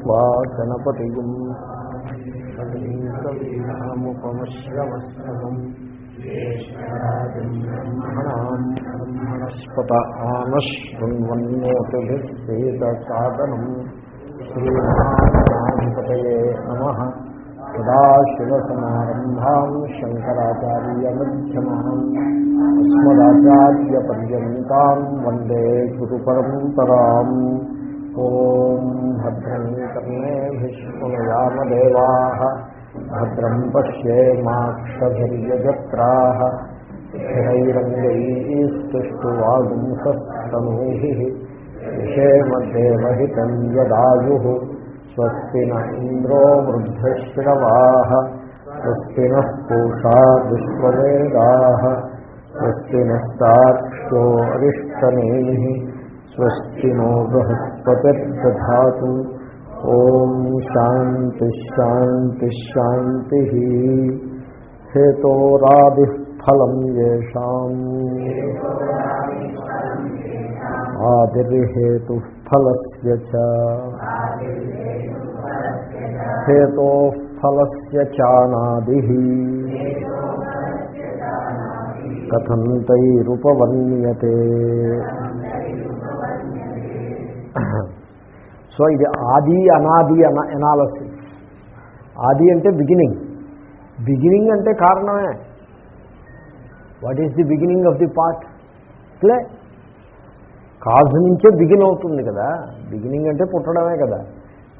त्वा गणपतिगुम् कवीनामुपमश्रवस्तमम् ब्रह्मणाम् ब्रह्मणस्पत आनशृण्वन्नोतिभिः सेदसादनम् श्रीमहागणाधिपतये नमः सदाशिवसमारम्भाम् शङ्कराचार्यमध्यमाम् अस्मदाचार्यपर्यन्ताम् वन्दे गुरुपरम्पराम् ॐ भद्रम् कर्णेभिष्णुयामदेवाः भद्रम् पश्येमाक्षभिर्यजत्राः स्थिरैरङ्गैस्तुष्टुवागुंसस्तनूभिः विषेमदेवहितम् यदायुः स्वस्ति न इन्द्रो वृद्धश्रवाः स्वस्ति नः पूषा विश्ववेदाः स्वस्ति नस्ताक्ष्यो अरिष्टनेः स्वस्ति नो बृहस्पतिर्दधातु ॐ शान्तिश्शान्तिश्शान्तिः हेतोरादिः फलम् येषाम् आदिर्हेतुः फलस्य च हेतोः फलस्य चानादिः कथं तैरुपवर्ण्यते సో ఇది ఆది అనాది అన ఎనాలసిస్ ఆది అంటే బిగినింగ్ బిగినింగ్ అంటే కారణమే. What is the beginning of the part play cause నుంచే బిగిన్ అవుతుంది కదా. బిగినింగ్ అంటే పుట్టడమే కదా.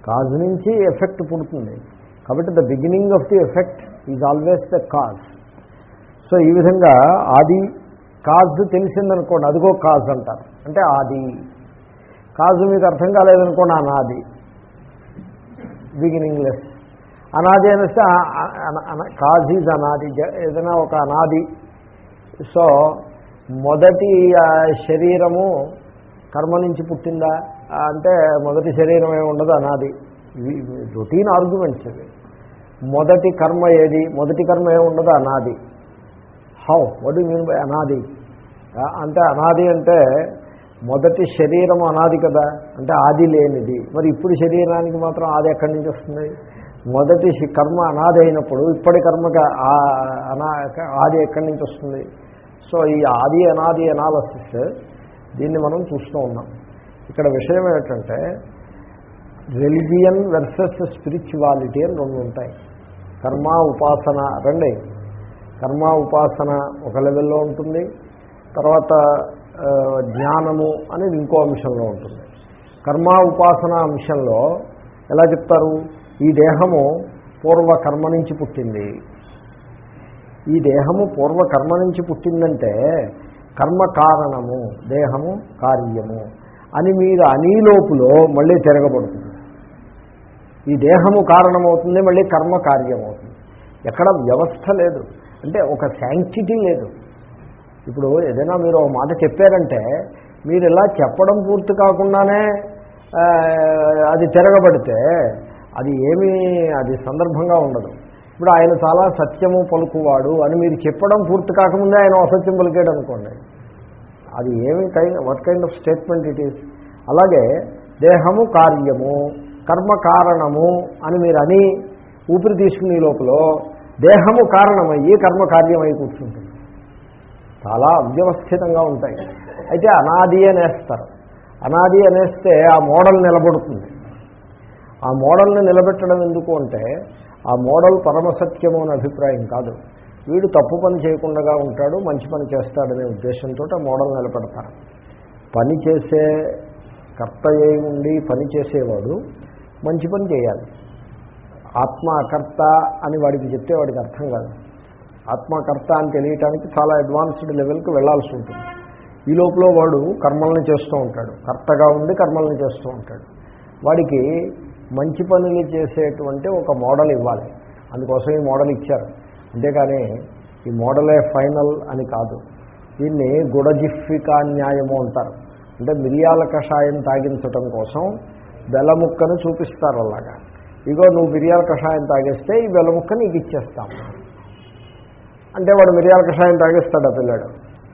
కాజ్ నుంచి ఎఫెక్ట్ పుడుతుంది. కాబట్టి the beginning of the effect is always the cause so ఈ విధంగా ఆది కాజ్ తెలిసిందనుకోండి అదిగో కాజ్ అంటారు. అంటే ఆది. కాజు మీకు అర్థం కాలేదనుకోండి అనాది. బిగినింగ్ లెస్ అనాది అనేస్తే కాజ్ ఈజ్ అనాది. ఏదైనా ఒక అనాది. సో మొదటి శరీరము కర్మ నుంచి పుట్టిందా? అంటే మొదటి శరీరం ఏమి ఉండదు అనాది. రొటీన్ ఆర్గ్యుమెంట్స్ ఇవి. మొదటి కర్మ ఏది? మొదటి కర్మ ఏమి ఉండదు అనాది. హౌ వడ్ మీన్ బై అనాది? అంటే అనాది అంటే మొదటి శరీరం అనాది కదా అంటే ఆది లేనిది. మరి ఇప్పుడు శరీరానికి మాత్రం ఆది ఎక్కడి నుంచి వస్తుంది? మొదటి కర్మ అనాది అయినప్పుడు ఇప్పటి కర్మగా అనా ఆది ఎక్కడి నుంచి వస్తుంది? సో ఈ ఆది అనాది అనాలసిస్ దీన్ని మనం చూస్తూ ఉన్నాం. ఇక్కడ విషయం ఏమిటంటే రిలిజియన్ వెర్సెస్ స్పిరిచువాలిటీ అని రెండు ఉంటాయి. కర్మ ఉపాసన రండి. కర్మ ఉపాసన ఒక లెవెల్లో ఉంటుంది. తర్వాత జ్ఞానము అనేది ఇంకో అంశంలో ఉంటుంది. కర్మ ఉపాసన అంశంలో ఎలా చెప్తారు? ఈ దేహము పూర్వకర్మ నుంచి పుట్టింది. ఈ దేహము పూర్వకర్మ నుంచి పుట్టిందంటే కర్మ కారణము దేహము కార్యము అని మీరు అనీలోపులో మళ్ళీ తిరగబడుతుంది. ఈ దేహము కారణమవుతుంది మళ్ళీ కర్మ కార్యమవుతుంది. ఎక్కడ వ్యవస్థ లేదు. అంటే ఒక శాంక్టిటీ లేదు. ఇప్పుడు ఏదైనా మీరు ఒక మాట చెప్పారంటే మీరు ఇలా చెప్పడం పూర్తి కాకుండానే అది తిరగబడితే అది ఏమీ అది సందర్భంగా ఉండదు. ఇప్పుడు ఆయన చాలా సత్యము పలుకువాడు అని మీరు చెప్పడం పూర్తి కాకముందే ఆయన అసత్యం పలికాడు అనుకోండి. అది ఏమి kind what kind of statement it is అలాగే దేహము కార్యము కర్మ కారణము అని మీరు అని ఊపిరి తీసుకునే లోపల దేహము కారణమయ్యి కర్మ కార్యమై కూర్చుంటుంది. చాలా అవ్యవస్థితంగా ఉంటాయి. అయితే అనాది అనేస్తారు. అనాది అనేస్తే ఆ మోడల్ నిలబడుతుంది. ఆ మోడల్ని నిలబెట్టడం ఎందుకు అంటే ఆ మోడల్ పరమసత్యము అనే అభిప్రాయం కాదు. వీడు తప్పు పని చేయకుండా ఉంటాడు మంచి పని చేస్తాడనే ఉద్దేశంతో ఆ మోడల్ నిలబెడతారు. పని చేసే కర్త అయి ఉండి పని చేసేవాడు మంచి పని చేయాలి. ఆత్మ అకర్త అని వాడికి చెప్తే వాడికి అర్థం కాదు. ఆత్మకర్త అని తెలియటానికి చాలా అడ్వాన్స్డ్ లెవెల్కి వెళ్ళాల్సి ఉంటుంది. ఈ లోపల వాడు కర్మల్ని చేస్తూ ఉంటాడు. కర్తగా ఉండి కర్మల్ని చేస్తూ ఉంటాడు. వాడికి మంచి పనులు చేసేటువంటి ఒక మోడల్ ఇవ్వాలి. అందుకోసం ఈ మోడల్ ఇచ్చారు. అంతేకాని ఈ మోడలే ఫైనల్ అని కాదు. దీన్ని గుడజిఫికా న్యాయము అంటారు. అంటే మిరియాల కషాయం తాగించటం కోసం బెల్లముక్కను చూపిస్తారు అలాగా. ఇగో నువ్వు మిరియాల కషాయం తాగేస్తే ఈ బెల్లముక్క నీకు ఇచ్చేస్తాము. అంటే వాడు మిరియాల కషాయం తాగేస్తాడు ఆ పిల్లాడు.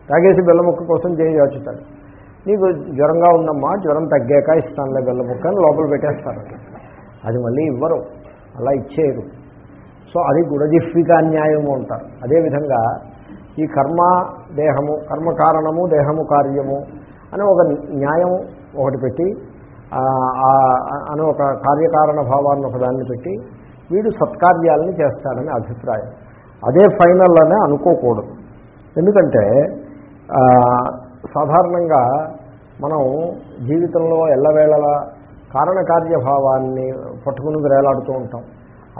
తాగేసి బెల్లముక్క కోసం చేయి నీకు జ్వరంగా ఉందమ్మా జ్వరం తగ్గాక ఇస్తానులే బెల్లముక్క అని లోపల పెట్టేస్తారు. అది మళ్ళీ ఇవ్వరు. అలా ఇచ్చేయరు. సో అది గుణజిహ్విక అన్యాయము అంటారు. అదేవిధంగా ఈ కర్మ దేహము కర్మ కారణము దేహము కార్యము అని ఒక న్యాయం ఒకటి పెట్టి అని ఒక కార్యకారణ భావాన్ని ఒకదాన్ని పెట్టి వీడు సత్కార్యాలని చేస్తాడని అభిప్రాయం. అదే ఫైనల్ అనే అనుకోకూడదు. ఎందుకంటే సాధారణంగా మనం జీవితంలో ఎల్లవేళలా కారణకార్యభావాన్ని పట్టుకుని వేలాడుతూ ఉంటాం.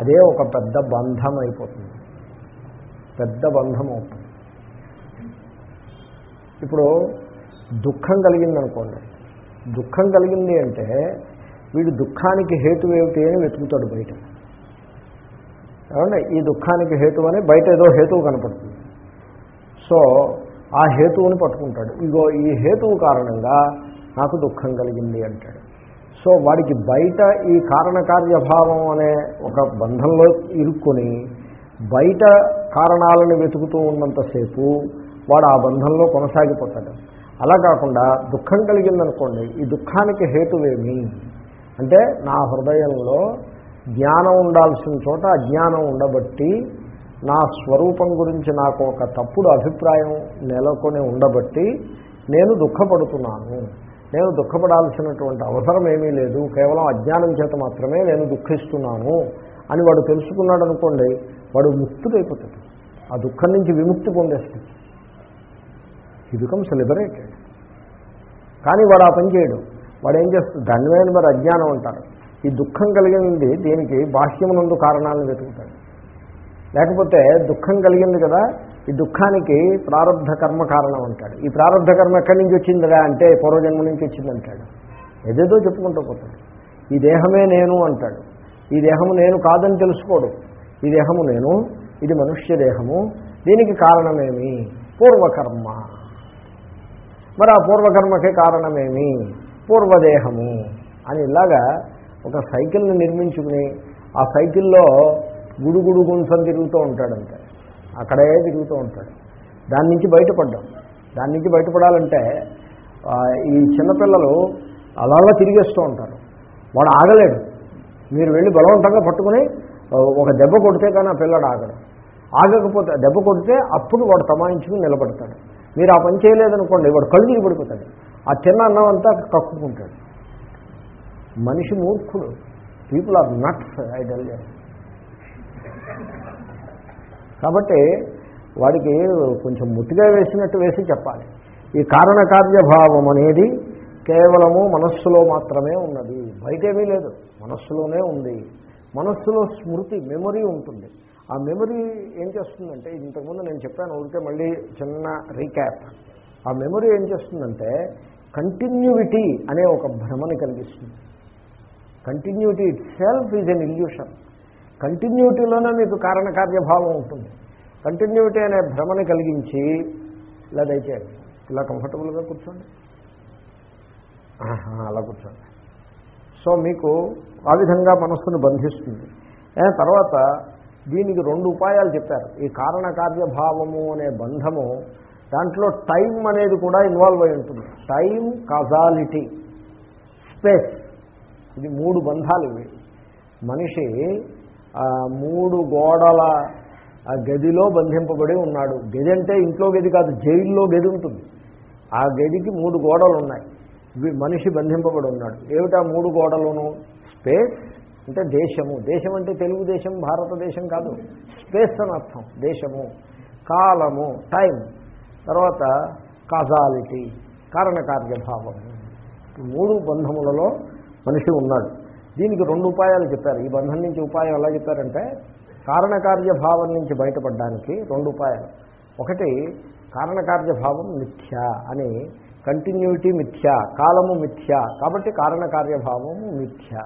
అదే ఒక పెద్ద బంధం అయిపోతుంది పెద్ద బంధం అవుతుంది. ఇప్పుడు దుఃఖం కలిగిందనుకోండి. దుఃఖం కలిగింది అంటే వీడు దుఃఖానికి హేతు ఏమిటి అని వెతుకుతాడు బయట. ఏమండి? ఈ దుఃఖానికి హేతు అని బయట ఏదో హేతువు కనపడుతుంది. సో ఆ హేతువుని పట్టుకుంటాడు. ఇగో ఈ హేతువు కారణంగా నాకు దుఃఖం కలిగింది అంటాడు. సో వాడికి బయట ఈ కారణకార్యభావం అనే ఒక బంధంలో ఇరుక్కొని బయట కారణాలను వెతుకుతూ ఉన్నంతసేపు వాడు ఆ బంధంలో కొనసాగిపోతాడు. అలా కాకుండా దుఃఖం కలిగిందనుకోండి ఈ దుఃఖానికి హేతువేమి? అంటే నా హృదయంలో జ్ఞానం ఉండాల్సిన చోట అజ్ఞానం ఉండబట్టి నా స్వరూపం గురించి నాకు ఒక తప్పుడు అభిప్రాయం నెలకొని ఉండబట్టి నేను దుఃఖపడుతున్నాను. నేను దుఃఖపడాల్సినటువంటి అవసరం ఏమీ లేదు. కేవలం అజ్ఞానం చేత మాత్రమే నేను దుఃఖిస్తున్నాను అని వాడు తెలుసుకున్నాడు అనుకోండి వాడు ముక్తుడైపోతాడు. ఆ దుఃఖం నుంచి విముక్తి పొందేస్తాడు. ఈ బికమ్స్ లిబరేటెడ్ కానీ వాడు ఆ పని చేయడు. వాడు ఏం చేస్తాడు? దాని మీద మరి అజ్ఞానం అంటారు. ఈ దుఃఖం కలిగింది దీనికి బాహ్యమునందు కారణాలను వెతుకుతాడు. లేకపోతే దుఃఖం కలిగింది కదా ఈ దుఃఖానికి ప్రారంభ కర్మ కారణం అంటాడు. ఈ ప్రారంధ కర్మ ఎక్కడి నుంచి వచ్చిందిరా అంటే పూర్వజన్మ నుంచి వచ్చిందంటాడు. ఏదేదో చెప్పుకుంటూ పోతాడు. ఈ దేహమే నేను అంటాడు. ఈ దేహము నేను కాదని తెలుసుకోడు. ఈ దేహము నేను ఇది మనుష్య దేహము. దీనికి కారణమేమి? పూర్వకర్మ. మరి ఆ పూర్వకర్మకే కారణమేమి? పూర్వదేహము. అని ఇలాగా ఒక సైకిల్ని నిర్మించుకుని ఆ సైకిల్లో గుడుగుడు గుంసం తిరుగుతూ ఉంటాడంటే. అక్కడే తిరుగుతూ ఉంటాడు. దాని నుంచి బయటపడ్డాం. దాని నుంచి బయటపడాలంటే ఈ చిన్నపిల్లలు అలా తిరిగేస్తూ ఉంటారు. వాడు ఆగలేడు. మీరు వెళ్ళి బలవంతంగా పట్టుకుని ఒక దెబ్బ కొడితే కానీ ఆ పిల్లడు ఆగడు. ఆగకపోతే దెబ్బ కొడితే అప్పుడు వాడు తమాయించుకుని నిలబడతాడు. మీరు ఆ పని చేయలేదనుకోండి వాడు కళ్ళు తిరిగి పడిపోతాడు ఆ తిన్న అన్నం అంతా కక్కుకుంటాడు. మనిషి మూర్ఖుడు. People are nuts I tell you కాబట్టి వాడికి కొంచెం ముట్టిగా వేసినట్టు వేసి చెప్పాలి. ఈ కారణకార్యభావం అనేది కేవలము మనస్సులో మాత్రమే ఉన్నది. బయటేమీ లేదు. మనస్సులోనే ఉంది. మనస్సులో స్మృతి మెమొరీ ఉంటుంది. ఆ మెమొరీ ఏం చేస్తుందంటే ఇంతకుముందు నేను చెప్పాను ఊరికే మళ్ళీ చిన్న రీక్యాప్. ఆ మెమొరీ ఏం చేస్తుందంటే కంటిన్యూవిటీ అనే ఒక భ్రమని కలిగిస్తుంది. Continuity itself is an illusion కంటిన్యూటీలోనే మీకు కారణకార్యభావం ఉంటుంది. కంటిన్యూటీ అనే భ్రమని కలిగించి ఇలా దయచేయండి. ఇలా కంఫర్టబుల్గా కూర్చోండి. అలా కూర్చోండి. సో మీకు ఆ విధంగా మనస్సును బంధిస్తుంది. తర్వాత దీనికి రెండు ఉపాయాలు చెప్పారు. ఈ కారణకార్యభావము అనే బంధము దాంట్లో టైం అనేది కూడా ఇన్వాల్వ్ అయి ఉంటుంది. టైం కాజాలిటీ స్పేస్ ఇది మూడు బంధాలు ఇవి మనిషి మూడు గోడల గదిలో బంధింపబడి ఉన్నాడు. గది అంటే ఇంట్లో గది కాదు జైల్లో గది ఉంటుంది. ఆ గదికి మూడు గోడలు ఉన్నాయి మనిషి బంధింపబడి ఉన్నాడు. ఏమిటా మూడు గోడలను? స్పేస్ అంటే దేశము. దేశం అంటే తెలుగుదేశం భారతదేశం కాదు. స్పేస్ అని అర్థం దేశము. కాలము టైం తర్వాత కాజాలిటీ కారణకార్యభావము మూడు బంధములలో మనిషి ఉన్నాడు. దీనికి రెండు ఉపాయాలు చెప్పారు. ఈ బంధం నుంచి ఉపాయం ఎలా చెప్పారంటే కారణకార్యభావం నుంచి బయటపడడానికి రెండు ఉపాయాలు. ఒకటి కారణకార్యభావం మిథ్య అని కంటిన్యూటీ మిథ్య కాలము మిథ్య. కాబట్టి కారణకార్యభావము మిథ్య.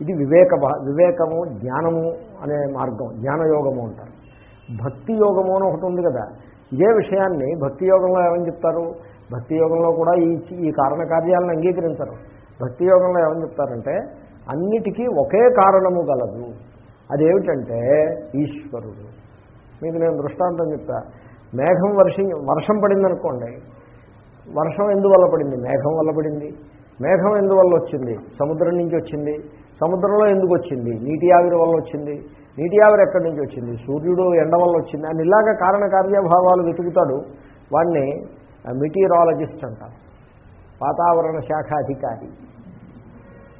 ఇది వివేక వివేకము జ్ఞానము అనే మార్గం. జ్ఞానయోగము అంటారు. భక్తి యోగము అని ఒకటి ఉంది కదా. ఇదే విషయాన్ని భక్తి యోగంలో ఏమని చెప్తారు? భక్తి యోగంలో కూడా ఈ ఈ కారణకార్యాలను అంగీకరించరు. భక్తి యోగంలో ఏమని చెప్తారంటే అన్నిటికీ ఒకే కారణము గలదు. అదేమిటంటే ఈశ్వరుడు. మీకు నేను దృష్టాంతం చెప్తా. మేఘం వర్షం వర్షం పడిందనుకోండి వర్షం ఎందువల్ల పడింది? మేఘం వల్ల పడింది. మేఘం ఎందువల్ల వచ్చింది? సముద్రం నుంచి వచ్చింది. సముద్రంలో ఎందుకు వచ్చింది? నీటి ఆవిరి వల్ల వచ్చింది. నీటి ఆవిరి ఎక్కడి నుంచి వచ్చింది? సూర్యుడు ఎండ వల్ల వచ్చింది. అని ఇలాగ కారణ కార్యభావాలు వెతుకుతాడు. వాడిని మెటీరాలజిస్ట్ అంటారు. వాతావరణ శాఖ అధికారి.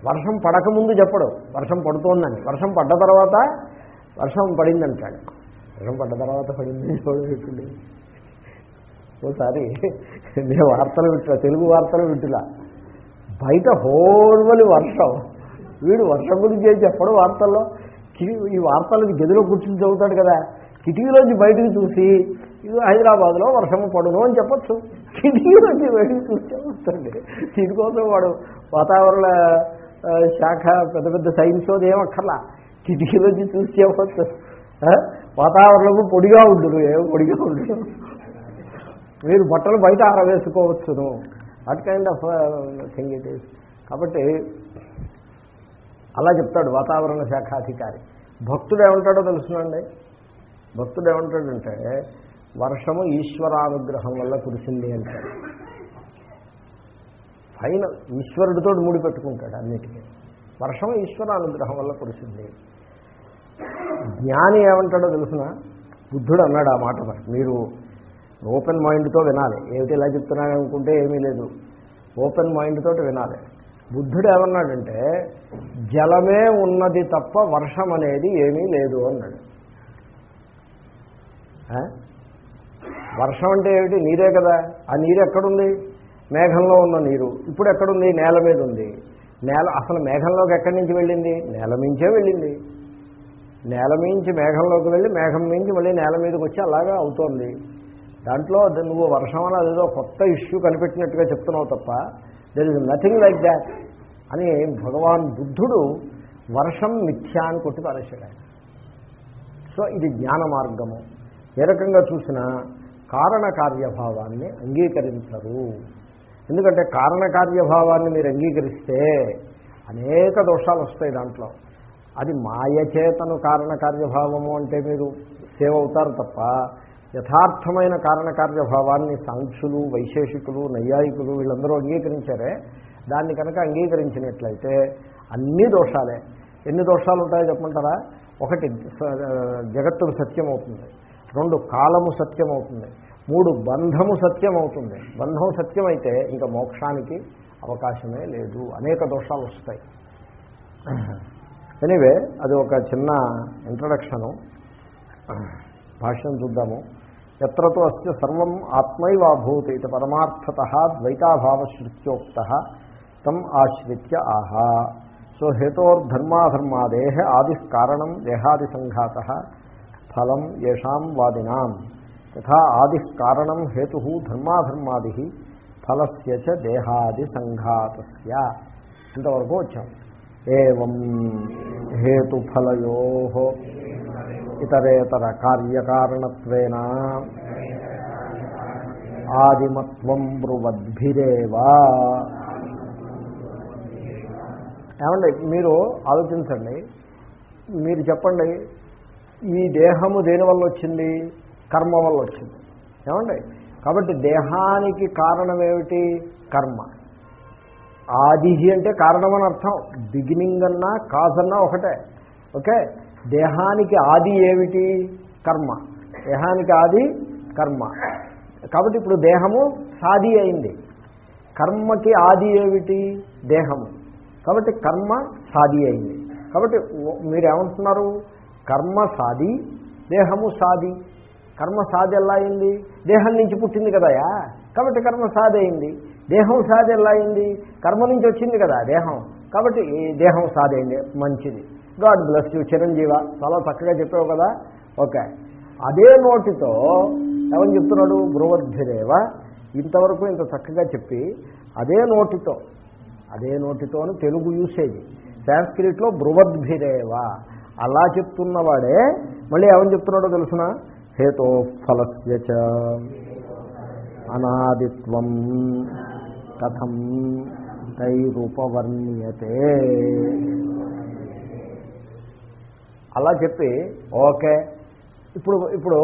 వర్షం పడకముందు చెప్పడు. వర్షం పడుతోందని. వర్షం పడ్డ తర్వాత వర్షం పడిందంటాడు. వర్షం పడ్డ తర్వాత పడింది చూడండి ఓసారి నేను వార్తలు వింటున్నా తెలుగు వార్తలు వింటున్నా. బయట హోర్వలి వర్షం. వీడు వర్షం గురించి ఏం చెప్పడు వార్తల్లో? ఈ వార్తలు గదిలో కూర్చుని చదువుతాడు కదా. కిటికీలోంచి బయటకు చూసి ఇది హైదరాబాద్లో వర్షం పడును అని చెప్పొచ్చు. కిటికీలోంచి బయటకు చూసి చెప్పొచ్చండి దీనికోసం వాడు వాతావరణ శాఖ పెద్ద పెద్ద సైన్స్ అది ఏమక్కర్లా కిటికీలోంచి చూసి చెప్పొచ్చు వాతావరణము పొడిగా ఉండును ఏమో పొడిగా ఉండును. మీరు బట్టలు బయట ఆరవేసుకోవచ్చును. That kind of thing it is కాబట్టి అలా చెప్తాడు వాతావరణ శాఖ అధికారి భక్తుడు ఏమంటాడో తెలుసునండి? భక్తుడు ఏమంటాడంటే వర్షము ఈశ్వరానుగ్రహం వల్ల కురిసింది అంటాడు. ఫైనల్ ఈశ్వరుడితో ముడిపెట్టుకుంటాడు అన్నిటికీ. వర్షం ఈశ్వర అనుగ్రహం వల్ల కురిసింది. జ్ఞాని ఏమంటాడో తెలిసిన? బుద్ధుడు అన్నాడు ఆ మాట మరి. మీరు ఓపెన్ మైండ్తో వినాలి. ఏమిటి ఇలా చెప్తున్నాను అనుకుంటే ఏమీ లేదు. ఓపెన్ మైండ్ తోటి వినాలి. బుద్ధుడు ఏమన్నాడంటే జలమే ఉన్నది తప్ప వర్షం అనేది ఏమీ లేదు అన్నాడు. వర్షం అంటే ఏమిటి? నీరే కదా. ఆ నీరు ఎక్కడుంది మేఘంలో ఉన్న నీరు. ఇప్పుడు ఎక్కడుంది? నేల మీద ఉంది. నేల అసలు మేఘంలోకి ఎక్కడి నుంచి వెళ్ళింది? నేల మించే వెళ్ళింది. నేల మించి మేఘంలోకి వెళ్ళి మేఘం మించి మళ్ళీ నేల మీదకి వచ్చి అలాగా అవుతోంది. దాంట్లో నువ్వు వర్షం అని అదేదో కొత్త ఇష్యూ కనిపెట్టినట్టుగా చెప్తున్నావు తప్ప there is nothing like that అని భగవాన్ బుద్ధుడు వర్షం మిథ్యా అని కొట్టి పారేశాడు. సో ఇది జ్ఞాన మార్గము. ఏ రకంగా చూసినా కారణకార్యభావాన్ని అంగీకరించరు. ఎందుకంటే కారణకార్యభావాన్ని మీరు అంగీకరిస్తే అనేక దోషాలు వస్తాయి దాంట్లో. అది మాయచేతను కారణకార్యభావము అంటే మీరు సేవ్ అవుతారు తప్ప యథార్థమైన కారణకార్యభావాన్ని సాంఖ్యులు వైశేషికులు నైయాయికులు వీళ్ళందరూ అంగీకరించారే దాన్ని కనుక అంగీకరించినట్లయితే అన్ని దోషాలే. ఎన్ని దోషాలు ఉంటాయో చెప్పమంటారా? ఒకటి స- సత్యం అవుతుంది. రెండు కాలము సత్యం అవుతుంది. మూడు బంధము సత్యం అవుతుంది బంధం సత్యమైతే ఇంకా మోక్షానికి అవకాశమే లేదు. అనేక దోషాలు వస్తాయి. ఎనివే అది ఒక చిన్న ఇంట్రడక్షను. భాష్యం చూద్దాము. ఎత్రతో అస్య సర్వం ఆత్మైవాభూతి ఇది పరమార్థత ద్వైతాభావశ్రుత్యోక్త తమ్ ఆశ్రిత్య ఆహా. సో హేతోర్ధర్మాధర్మాదే ఆది కారణం దేహాది సంఘాత ఫలం ఏషాం వాదినాం. యథా ఆది కారణం హేతు ధర్మాధర్మాది ఫలస్య చ దేహాది సంఘాతస్య. ఇంతవరకు వచ్చాం. ఏం హేతుఫలయో ఇతరేతర కార్యకారణత్వేన ఆదిమత్వం బ్రువద్భిరేవా. ఏమండి మీరు ఆలోచించండి. మీరు చెప్పండి ఈ దేహము దేనివల్ల వచ్చింది? కర్మ వల్ల వచ్చింది. ఏమండి? కాబట్టి దేహానికి కారణం ఏమిటి? కర్మ. ఆది అంటే కారణం అని అర్థం. బిగినింగ్ అన్నా కాజ్ అన్నా ఒకటే. ఓకే? దేహానికి ఆది ఏమిటి? కర్మ. దేహానికి ఆది కర్మ. కాబట్టి ఇప్పుడు దేహము సాది అయింది. కర్మకి ఆది ఏమిటి? దేహము. కాబట్టి కర్మ సాది అయింది. కాబట్టి మీరు మీరేమంటున్నారు? కర్మ సాది దేహము సాది. కర్మ సాది ఎలా అయింది? దేహం నుంచి పుట్టింది కదయా? కాబట్టి కర్మ సాధ అయింది. దేహం సాది ఎలా అయింది? కర్మ నుంచి వచ్చింది కదా దేహం. కాబట్టి ఈ దేహం సాది అయింది మంచిది. God bless you Chiranjeeva. చాలా చక్కగా చెప్పావు కదా. ఓకే. అదే నోటితో ఏమని చెప్తున్నాడు? బృహద్భిరేవ ఇంతవరకు ఇంత చక్కగా చెప్పి అదే నోటితో అదే నోటితో అని తెలుగు యూసేజ్ సాంస్క్రిట్లో బృహద్భిరేవ అలా చెప్తున్నవాడే మళ్ళీ ఏమని చెప్తున్నాడో తెలుసునా? హేతో ఫలస్య అనాదిత్వం కథం తైరూపవర్ణ్యతే. అలా చెప్పి ఓకే ఇప్పుడు ఇప్పుడు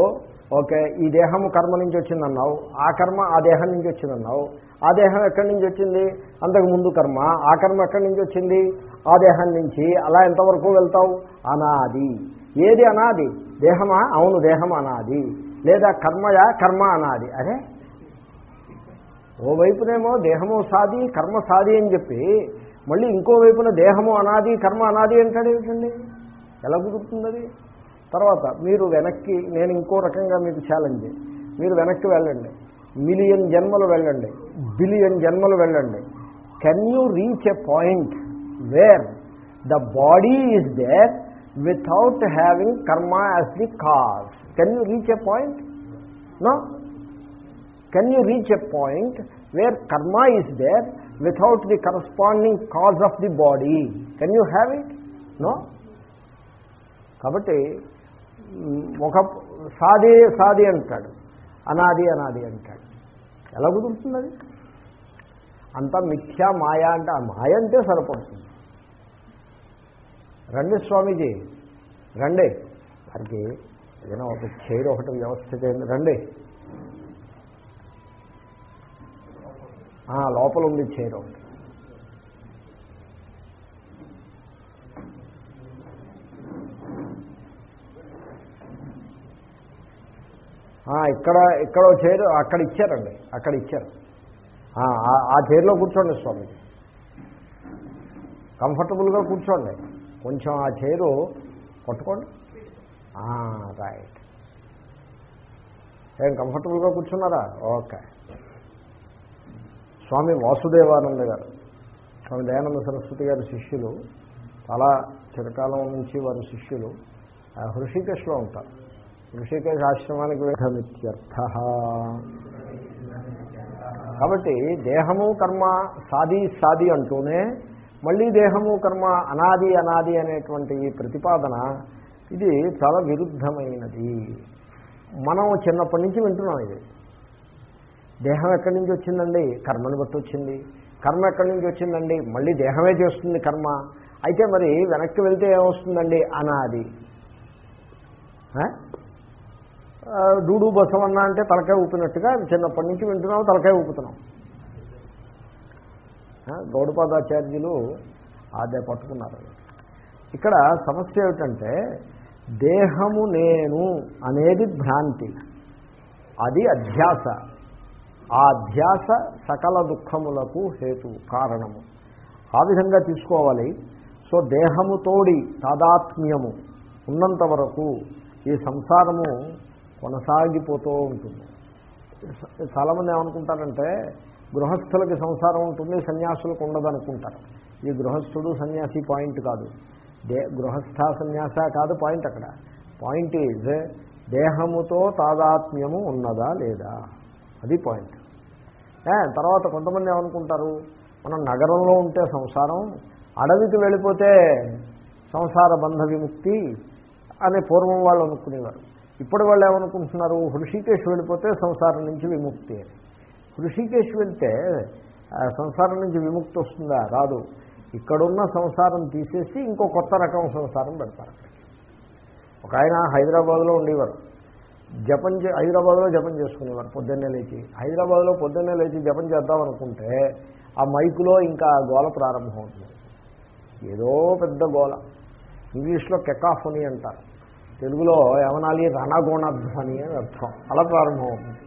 ఓకే ఈ దేహము కర్మ నుంచి వచ్చిందన్నావు ఆ కర్మ ఆ దేహం నుంచి వచ్చిందన్నావు ఆ దేహం ఎక్కడి నుంచి వచ్చింది? అంతకు ముందు కర్మ ఆ కర్మ ఎక్కడి నుంచి వచ్చింది? ఆ దేహం నుంచి అలా ఎంతవరకు వెళ్తావు? అనాది. ఏది అనాది? దేహమా? అవును దేహం అనాది. లేదా కర్మయా? కర్మ అనాది. అరే ఓ వైపునేమో దేహము సాది కర్మ సాది అని చెప్పి మళ్ళీ ఇంకో వైపున దేహము అనాది కర్మ అనాది అంటాడు ఏమిటండి? ఎలా కుదురుతుంది అది తర్వాత మీరు వెనక్కి నేను ఇంకో రకంగా మీకు ఛాలెంజ్ మీరు వెనక్కి వెళ్ళండి. మిలియన్ జన్మలు వెళ్ళండి. బిలియన్ జన్మలు వెళ్ళండి. Can you reach a point where the body is there without having karma as the cause can you reach a point No. Can you reach a point where karma is there without the corresponding cause of the body Can you have it? No. కాబట్టి ఒక సాది సాది అంటాడు అనాది అనాది అంటాడు ఎలా కుదురుతుంది అది అంతా మిథ్యా మాయా అంటే ఆ మాయ అంటే సరిపడుతుంది రండి స్వామీజీ. రండి. వారికి ఏదైనా ఒక చైర్ ఒకటి వ్యవస్థ చేయండి. రండి. లోపల ఉంది చైర్ ఒకటి. ఇక్కడ ఇక్కడ చైర్ అక్కడ ఇచ్చారండి. అక్కడ ఇచ్చారు. ఆ- ఆ చైర్లో కూర్చోండి స్వామి కంఫర్టబుల్గా కూర్చోండి. కొంచెం ఆ చైరు పట్టుకోండి రైట్. ఏం కంఫర్టబుల్గా కూర్చున్నారా? ఓకే. స్వామి వాసుదేవానంద గారు స్వామి దయానంద సరస్వతి గారి శిష్యులు చాలా చిరకాలం నుంచి వారి శిష్యులు హృషికేశ్లో ఉంటారు. హృషికేశ్ ఆశ్రమానికి వేధమిత్యర్థ కాబట్టి దేహము కర్మ సాది సాది అంటూనే మళ్ళీ దేహము కర్మ అనాది అనాది అనేటువంటి ఈ ప్రతిపాదన ఇది చాలా విరుద్ధమైనది. మనం చిన్నప్పటి నుంచి వింటున్నాం ఇది. దేహం ఎక్కడి నుంచి వచ్చిందండి? కర్మను బట్టి వచ్చింది. కర్మ ఎక్కడి నుంచి వచ్చిందండి? మళ్ళీ దేహమే చేస్తుంది కర్మ. అయితే మరి వెనక్కి వెళ్తే ఏమొస్తుందండి? అనాది. ఆ? ఆ, డూడు బసవన్న అంటే తలకాయ ఊపినట్టుగా చిన్నప్పటి నుంచి వింటున్నాం తలకాయ ఊపుతున్నాం. గౌడపాదాచార్యులు అదే పట్టుకున్నారు. ఇక్కడ సమస్య ఏమిటంటే దేహము నేను అనేది భ్రాంతి. అది అధ్యాస. ఆ అధ్యాస సకల దుఃఖములకు హేతు కారణము. ఆ విధంగా తీసుకోవాలి. సో దేహముతోడి తాదాత్మ్యము ఉన్నంత వరకు ఈ సంసారము కొనసాగిపోతూ ఉంటుంది. చాలామంది ఏమనుకుంటారంటే గృహస్థులకి సంసారం ఉంటుంది సన్యాసులకు ఉండదనుకుంటారు. ఈ గృహస్థుడు సన్యాసి పాయింట్ కాదు. దే గృహస్థ సన్యాస కాదు పాయింట్ అక్కడ. పాయింట్ ఈజ్ దేహముతో తాదాత్మ్యము ఉన్నదా లేదా? అది పాయింట్. తర్వాత కొంతమంది ఏమనుకుంటారు? మనం నగరంలో ఉంటే సంసారం అడవికి వెళ్ళిపోతే సంసార బంధ విముక్తి అనే పూర్వం వాళ్ళు అనుకునేవారు. ఇప్పుడు వాళ్ళు ఏమనుకుంటున్నారు? హృషికేశ్ వెళ్ళిపోతే సంసారం నుంచి విముక్తి అని. హృషికేశ్ వెళ్తే ఆ, సంసారం నుంచి విముక్తి వస్తుందా? రాదు. ఇక్కడున్న సంసారం తీసేసి ఇంకో కొత్త రకం సంసారం పెడతారు ఒక ఆయన హైదరాబాద్లో ఉండేవారు. జపం చే హైదరాబాద్లో జపం చేసుకునేవారు పొద్దున్నే లేచి. హైదరాబాద్లో పొద్దున్నే లేచి జపం చేద్దాం అనుకుంటే ఆ మైకులో ఇంకా గోల ప్రారంభం అవుతుంది ఏదో పెద్ద గోల. ఇంగ్లీష్లో కెకాఫోని అంటారు. తెలుగులో ఏమనాలి రణగోణధ్వని అని అర్థం. అలా ప్రారంభం అవుతుంది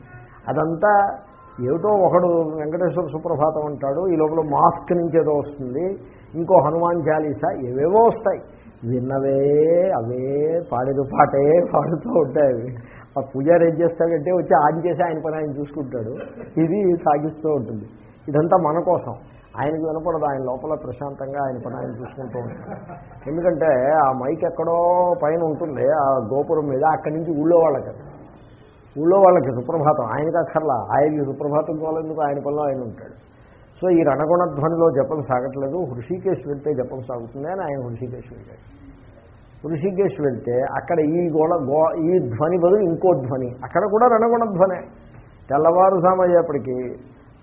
అదంతా ఏమిటో ఒకడు వెంకటేశ్వర సుప్రభాతం అంటాడు ఈ లోపల మాస్క్ నుంచి ఏదో వస్తుంది ఇంకో హనుమాన్ చాలీసా ఏవేవో వస్తాయి. విన్నవే అవే పాడేది పాటే పాడుతూ ఉంటాయి అవి. ఆ పూజారి ఏం చేస్తాడంటే వచ్చి ఆన్ చేసి ఆయన పని ఆయన చూసుకుంటాడు. ఇది సాగిస్తూ ఉంటుంది. ఇదంతా మన కోసం. ఆయనకు వినపడదు ఆయన లోపల ప్రశాంతంగా ఆయన పని ఆయన చూసుకుంటూ ఉంటాడు. ఎందుకంటే ఆ మైక్ ఎక్కడో పైన ఉంటుంది ఆ గోపురం మీద అక్కడి నుంచి ఊళ్ళో వాళ్ళకి. ఊళ్ళో వాళ్ళకి సుప్రభాతం. ఆయనకి అక్కర్లా. ఆయనకి సుప్రభాతం కావాలెందుకు ఆయన పనిలో ఆయన ఉంటాడు. సో ఈ రణగుణ ధ్వనిలో జపం సాగట్లేదు. హృషికేశ్ వెళ్తే జపం సాగుతుంది అని ఆయన హృషికేశ్ వెళ్ళాడు. హృషికేశ్ వెళ్తే అక్కడ ఈ గోళ గో ఈ ధ్వని బదులు ఇంకో ధ్వని. అక్కడ కూడా రణగుణ ధ్వనే తెల్లవారుజాము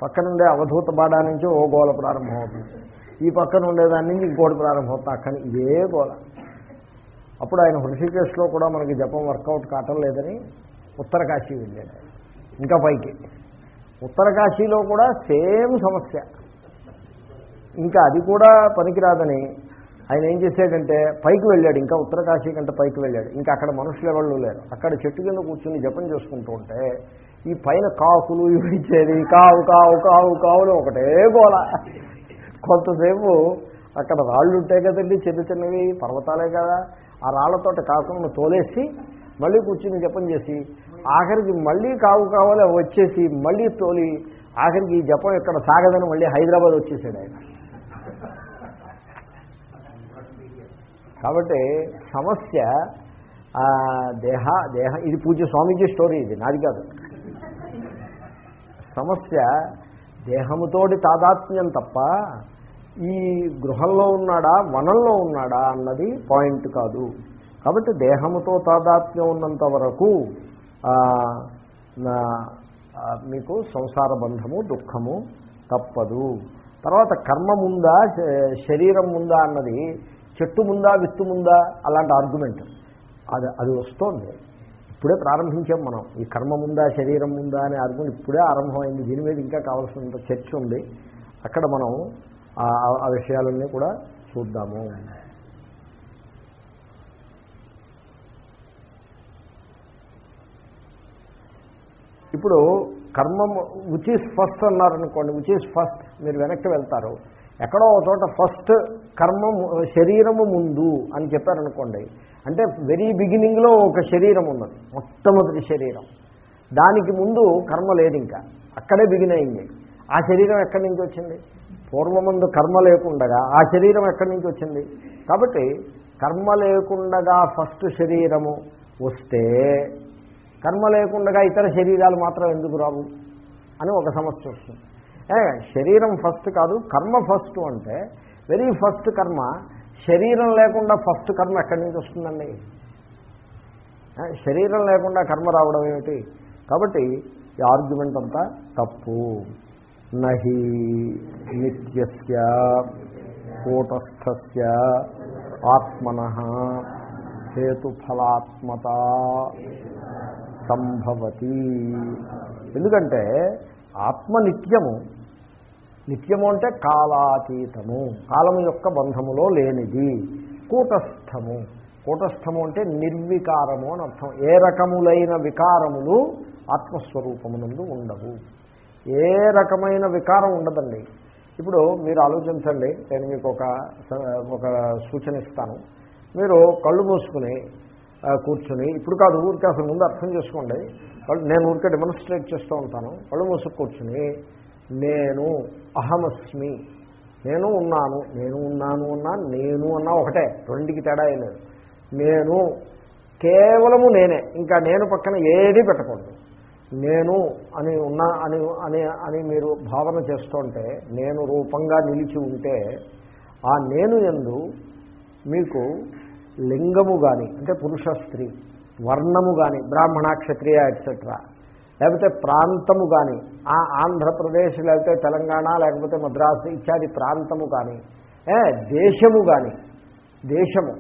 పక్కనుండే అవధూత బాడా నుంచి ఓ గోళ ప్రారంభమవుతుంది. ఈ పక్కన ఉండేదాని నుంచి ఇంకోటి ప్రారంభమవుతుంది. అక్కడ ఇదే గోళ. అప్పుడు ఆయన హృషికేశ్లో కూడా మనకి జపం వర్కౌట్ కావటం లేదని ఉత్తరకాశీ వెళ్ళాడు. ఇంకా పైకి. ఉత్తరకాశీలో కూడా సేమ్ సమస్య. ఇంకా అది కూడా పనికిరాదని ఆయన ఏం చేశాడంటే పైకి వెళ్ళాడు ఇంకా ఉత్తరకాశీ కంటే పైకి వెళ్ళాడు. ఇంకా అక్కడ మనుషులు ఎవరు లేరు. అక్కడ చెట్టు కింద కూర్చుని జపం చేసుకుంటూ ఉంటే ఈ పైన కాకులు ఇవి ఇచ్చేది కావు కావు కావు కావులు ఒకటే గోల. కొంతసేపు అక్కడ రాళ్ళు ఉంటాయి కదండి చిన్న చిన్నవి పర్వతాలే కదా. ఆ రాళ్ళతోటి కాకులను తోలేసి మళ్ళీ కూర్చుని జపం చేసి ఆఖరికి మళ్ళీ కావు కావాలి వచ్చేసి మళ్ళీ తోలి ఆఖరికి ఈ జపం ఇక్కడ సాగదని మళ్ళీ హైదరాబాద్ వచ్చేసాడు ఆయన. కాబట్టి సమస్య దేహ దేహ ఇది పూజ స్వామీజీ స్టోరీ ఇది నాది కాదు. సమస్య దేహముతోటి తాదాత్మ్యం తప్ప ఈ గృహంలో ఉన్నాడా వనంలో ఉన్నాడా అన్నది పాయింట్ కాదు. కాబట్టి దేహముతో తాదాత్మ్యం ఉన్నంత వరకు మీకు సంసార బంధము దుఃఖము తప్పదు. తర్వాత కర్మ ముందా శరీరం ముందా అన్నది చెట్టు ముందా విత్తు ముందా అలాంటి ఆర్గ్యుమెంట్. అది అది వస్తోంది. ఇప్పుడే ప్రారంభించాం మనం. ఈ కర్మ ముందా శరీరం ముందా అనే ఆర్గ్యుమెంట్ ఇప్పుడే ఆరంభమైంది. దీని మీద ఇంకా కావాల్సినంత చర్చ ఉంది. అక్కడ మనం ఆ- ఆ- ఆ విషయాలన్నీ కూడా చూద్దాము. ఇప్పుడు కర్మం విచ్ ఈజ్ ఫస్ట్ అన్నారనుకోండి విచ్ ఈస్ ఫస్ట్ మీరు వెనక్కి వెళ్తారు. ఎక్కడో ఒక చోట ఫస్ట్ కర్మం శరీరము ముందు అని చెప్పారనుకోండి. అంటే వెరీ బిగినింగ్లో ఒక శరీరం ఉన్నది మొట్టమొదటి శరీరం. దానికి ముందు కర్మ లేదు ఇంకా అక్కడే బిగిన్ అయింది. ఆ శరీరం ఎక్కడి నుంచి వచ్చింది? పూర్వముందు కర్మ లేకుండగా ఆ శరీరం ఎక్కడి నుంచి వచ్చింది? కాబట్టి కర్మ లేకుండగా ఫస్ట్ శరీరము వస్తే కర్మ లేకుండా ఇతర శరీరాలు మాత్రం ఎందుకు రావు అని ఒక సమస్య వస్తుంది. శరీరం ఫస్ట్ కాదు కర్మ ఫస్ట్ అంటే వెరీ ఫస్ట్ కర్మ శరీరం లేకుండా ఫస్ట్ కర్మ ఎక్కడి నుంచి వస్తుందండి? శరీరం లేకుండా కర్మ రావడం ఏమిటి? కాబట్టి ఈ ఆర్గ్యుమెంట్ అంతా తప్పు. నహి నిత్యస్య కూటస్థస్య ఆత్మన హేతుఫలాత్మత సంభవతి. ఎందుకంటే ఆత్మ నిత్యము నిత్యము అంటే కాలాతీతము కాలము యొక్క బంధములో లేనిది కూటస్థము. కూటస్థము అంటే నిర్వికారము అని అర్థం. ఏ రకములైన వికారములు ఆత్మస్వరూపమునందు ఉండవు. ఏ రకమైన వికారం ఉండదండి. ఇప్పుడు మీరు ఆలోచించండి. నేను మీకు ఒక స- ఒక సూచన ఇస్తాను. మీరు కళ్ళు మూసుకుని కూర్చొని ఇప్పుడు కాదు ఊరికే అసలు ముందు అర్థం చేసుకోండి. వాళ్ళు నేను ఊరికే డెమోన్స్ట్రేట్ చేస్తూ ఉంటాను. వాళ్ళు మూసుకు కూర్చుని నేను అహమస్మి నేను ఉన్నాను నేను ఉన్నాను అన్నా నేను అన్నా ఒకటే రెండుకి తేడా ఏం లేదు. నేను కేవలము నేనే ఇంకా నేను పక్కన ఏది పెట్టకూడదు. నేను అని ఉన్నా అని అని అని మీరు భావన చేస్తుంటే నేను రూపంగా నిలిచి ఉంటే ఆ నేను ఎందు మీకు లింగము కానీ అంటే పురుష స్త్రీ వర్ణము కానీ బ్రాహ్మణ క్షత్రియ ఎట్సెట్రా లేకపోతే ప్రాంతము కానీ ఆ ఆంధ్రప్రదేశ్ లేకపోతే తెలంగాణ లేకపోతే మద్రాసు ఇత్యాది ప్రాంతము కానీ ఏ, దేశము కానీ దేశము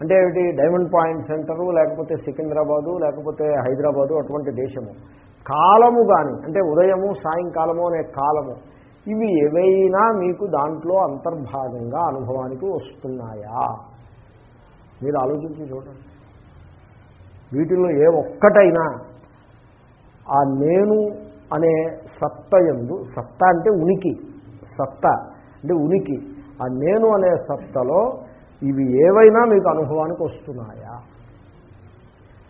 అంటే ఏమిటి? డైమండ్ పాయింట్ సెంటరు లేకపోతే సికింద్రాబాదు లేకపోతే హైదరాబాదు అటువంటి దేశము. కాలము కానీ అంటే ఉదయము సాయంకాలము అనే కాలము ఇవి ఏవైనా మీకు దాంట్లో అంతర్భాగంగా అనుభవానికి వస్తున్నాయా? మీరు ఆలోచించి చూడండి. వీటిల్లో ఏ ఒక్కటైనా ఆ నేను అనే సత్త ఎందు సత్త అంటే ఉనికి సత్త అంటే ఉనికి. ఆ నేను అనే సత్తలో ఇవి ఏవైనా మీకు అనుభవానికి వస్తున్నాయా?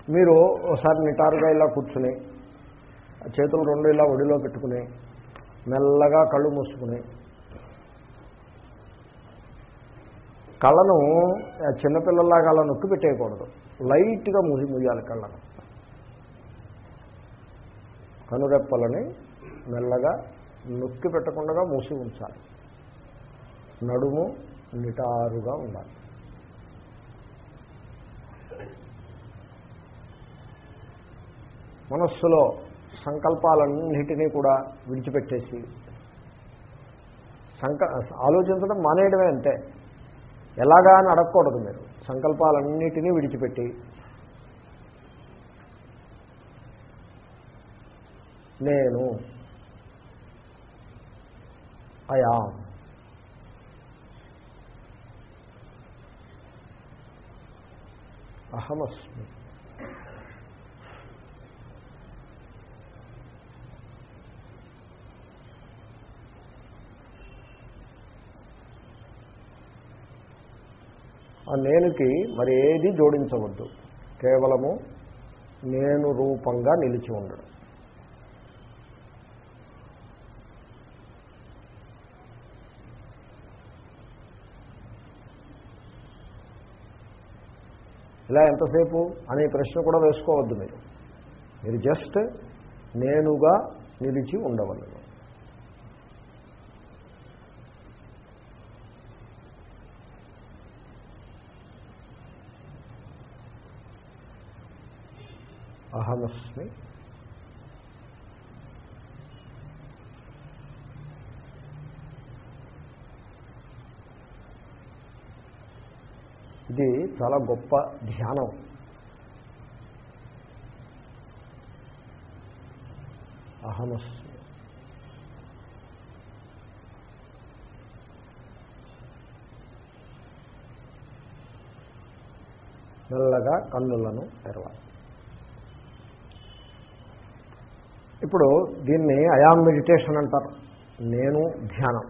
మీరు ఒకసారి నిటారుగా ఇలా కూర్చుని చేతులు రెండు ఇలా ఒడిలో పెట్టుకుని మెల్లగా కళ్ళు మూసుకుని కళ్ళను ఆ చిన్నపిల్లల్లాగా అలా నొక్కి పెట్టేయకూడదు. లైట్గా మూసి ముయ్యాలి కళ్ళను. కనురెప్పలని మెల్లగా నొక్కి పెట్టకుండా మూసి ఉంచాలి. నడుము నిటారుగా ఉండాలి. మనస్సులో సంకల్పాలన్నిటినీ కూడా విడిచిపెట్టేసి సంక ఆలోచించడం మానేయడమే అంతే. ఎలాగా అని అడగకూడదు మీరు? సంకల్పాలన్నిటినీ విడిచిపెట్టి. నేను అయాం అహమస్మి. ఆ నేనుకి మరి ఏది జోడించవద్దు. కేవలము నేను రూపంగా నిలిచి ఉండడం. ఇలా ఎంతసేపు అనే ప్రశ్న కూడా వేసుకోవద్దు మీరు. మీరు జస్ట్ నేనుగా నిలిచి ఉండవలను. అహమస్మి. ఇది చాలా గొప్ప ధ్యానం. అహమస్మి. మెల్లగా కన్నులను తెరవాలి. ఇప్పుడు దీన్ని అయామ్ మెడిటేషన్ అంటారు. నేను ధ్యానం.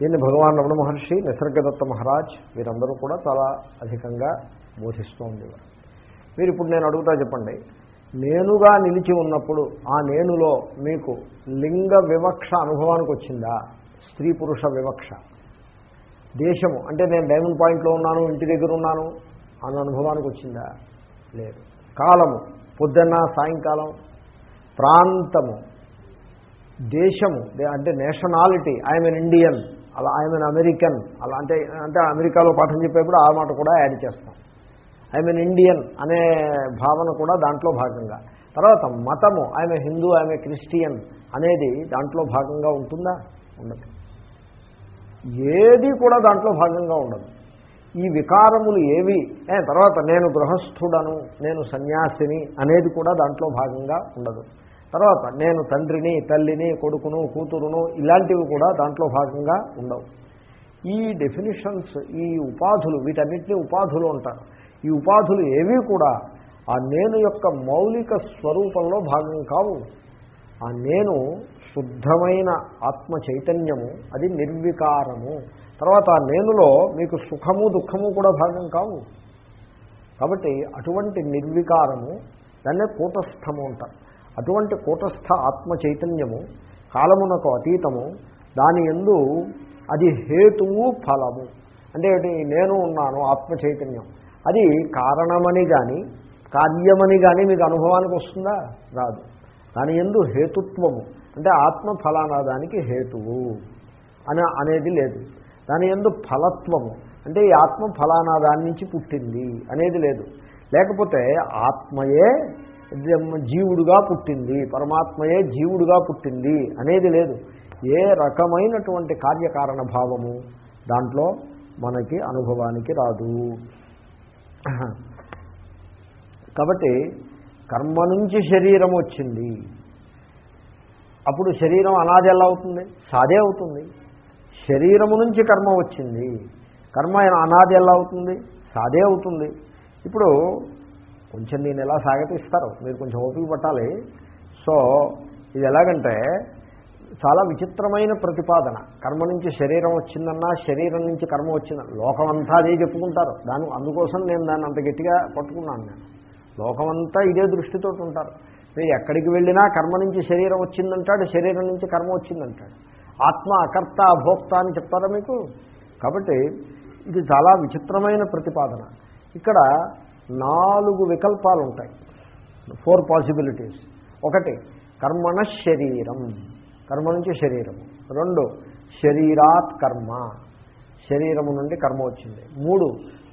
దీన్ని భగవాన్ రమణ మహర్షి నిసర్గదత్త మహారాజ్ వీరందరూ కూడా చాలా అధికంగా బోధిస్తూ ఉండేవారు. మీరు ఇప్పుడు నేను అడుగుతా చెప్పండి. నేనుగా నిలిచి ఉన్నప్పుడు ఆ నేనులో మీకు లింగ వివక్ష అనుభవానికి వచ్చిందా? స్త్రీ పురుష వివక్ష. దేశము అంటే నేను డైమండ్ పాయింట్లో ఉన్నాను ఇంటి దగ్గర ఉన్నాను అన్న అనుభవానికి వచ్చిందా? లేదు. కాలము పొద్దున్న సాయంకాలం ప్రాంతము దేశము అంటే నేషనాలిటీ ఐఎమ్ ఎన్ ఇండియన్ అలా ఐఎమ్ ఎన్ అమెరికన్ అలా అంటే అంటే అమెరికాలో పాఠం చెప్పేప్పుడు ఆ మాట కూడా యాడ్ చేస్తాం. ఐఎమ్ ఎన్ ఇండియన్ అనే భావన కూడా దాంట్లో భాగంగా. తర్వాత మతము ఆమె హిందూ ఆమె క్రిస్టియన్ అనేది దాంట్లో భాగంగా ఉంటుందా? ఉండదు. ఏది కూడా దాంట్లో భాగంగా ఉండదు. ఈ వికారములు ఏవి? తర్వాత నేను గృహస్థుడను నేను సన్యాసిని అనేది కూడా దాంట్లో భాగంగా ఉండదు. తర్వాత నేను తండ్రిని తల్లిని కొడుకును కూతురును ఇలాంటివి కూడా దాంట్లో భాగంగా ఉండవు. ఈ డెఫినిషన్స్ ఈ ఉపాధులు వీటన్నిటినీ ఉపాధులు అంటారు. ఈ ఉపాధులు ఏవి కూడా ఆ నేను యొక్క మౌలిక స్వరూపంలో భాగం కావు. ఆ నేను శుద్ధమైన ఆత్మ చైతన్యము అది నిర్వికారము. తర్వాత ఆ నేనులో మీకు సుఖము దుఃఖము కూడా భాగం కావు. కాబట్టి అటువంటి నిర్వికారము దాన్నే కూటస్థము అంటారు. అటువంటి కూటస్థ ఆత్మ చైతన్యము కాలమునకు అతీతము దాని ఎందు అది హేతువు ఫలము. అంటే నేను ఉన్నాను ఆత్మ చైతన్యం. అది కారణమని కానీ కార్యమని కానీ మీకు అనుభవానికి వస్తుందా? రాదు. దాని ఎందు హేతుత్వము. అంటే ఆత్మ ఫలానా దానికి హేతువు. అని అనేది లేదు. దాని ఎందు ఫలత్వము. అంటే ఈ ఆత్మ ఫలానా దాని నుంచి పుట్టింది అనేది లేదు. లేకపోతే ఆత్మయే జీవుడుగా పుట్టింది పరమాత్మయే జీవుడుగా పుట్టింది అనేది లేదు. ఏ రకమైనటువంటి కార్యకారణ భావము దాంట్లో మనకి అనుభవానికి రాదు. కాబట్టి కర్మ నుంచి శరీరం వచ్చింది. అప్పుడు శరీరం అనాది ఎలా అవుతుంది? సాదే అవుతుంది. శరీరము నుంచి కర్మ వచ్చింది. కర్మ అనాది ఎలా అవుతుంది? సాదే అవుతుంది. ఇప్పుడు కొంచెం నేను ఎలా సాగతిస్తారు? మీరు కొంచెం ఓపిక పట్టాలి. సో ఇది ఎలాగంటే చాలా విచిత్రమైన ప్రతిపాదన. కర్మ నుంచి శరీరం వచ్చిందన్నా శరీరం నుంచి కర్మ వచ్చిందన్న లోకమంతా అదే చెప్పుకుంటారు. దాని అందుకోసం నేను దాన్ని అంత గట్టిగా పట్టుకున్నాను నేను. లోకమంతా ఇదే దృష్టితో ఉంటారు. మీరు ఎక్కడికి వెళ్ళినా కర్మ నుంచి శరీరం వచ్చిందంటాడు శరీరం నుంచి కర్మ వచ్చిందంటాడు. ఆత్మ అకర్త అభోక్త అని చెప్తారా మీకు? కాబట్టి ఇది చాలా విచిత్రమైన ప్రతిపాదన. ఇక్కడ నాలుగు వికల్పాలు ఉంటాయి ఫోర్ పాసిబిలిటీస్ ఒకటి కర్మణ శరీరం. కర్మ నుంచి శరీరం. రెండు శరీరాత్ కర్మ. శరీరము నుండి కర్మ వచ్చింది. మూడు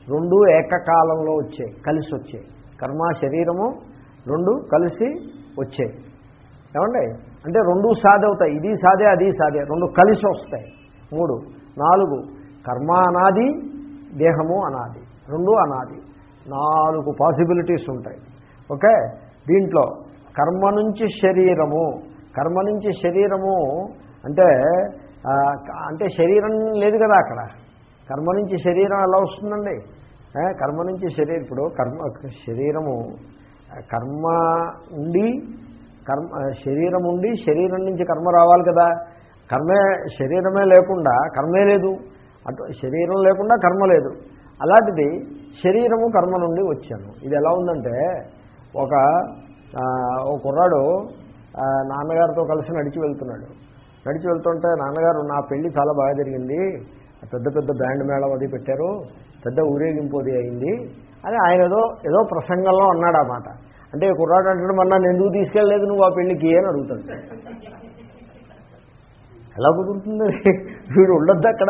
రెండు ఏకకాలంలో వచ్చాయి కలిసి వచ్చాయి కర్మ శరీరము రెండు కలిసి వచ్చాయి. ఏమండి? అంటే రెండు సాధవుతాయి ఇది సాదే అది సాదే. రెండు కలిసి వస్తాయి. మూడు నాలుగు. కర్మ అనాది దేహము అనాది. రెండు అనాది. నాలుగు పాసిబిలిటీస్ ఉంటాయి. ఓకే? దీంట్లో కర్మ నుంచి శరీరము. కర్మ నుంచి శరీరము అంటే అంటే శరీరం లేదు కదా అక్కడ. కర్మ నుంచి శరీరం ఎలా వస్తుందండి? కర్మ నుంచి శరీరం ఇప్పుడు కర్మ శరీరము కర్మ ఉండి కర్మ శరీరం ఉండి శరీరం నుంచి కర్మ రావాలి కదా. కర్మే శరీరమే లేకుండా కర్మే లేదు. అటు శరీరం లేకుండా కర్మ లేదు. అలాంటిది శరీరము కర్మ నుండి వచ్చాను. ఇది ఎలా ఉందంటే ఒక ఓ కుర్రాడు నాన్నగారితో కలిసి నడిచి వెళ్తున్నాడు. నడిచి వెళ్తుంటే నాన్నగారు నా పెళ్ళి చాలా బాగా జరిగింది. పెద్ద పెద్ద బ్యాండ్ మేళం అది పెట్టారు. పెద్ద ఊరేగింపు అది అయింది. అని ఆయన ఏదో ఏదో ప్రసంగంలో అన్నాడు ఆ మాట అంటే కుర్రాడు అంటాడు మరి నన్ను ఎందుకు తీసుకెళ్ళలేదు నువ్వు ఆ పెళ్ళికి అని అడుగుతాడు. ఎలా కుదురుతుంది? వీడు ఉండొద్దు అక్కడ.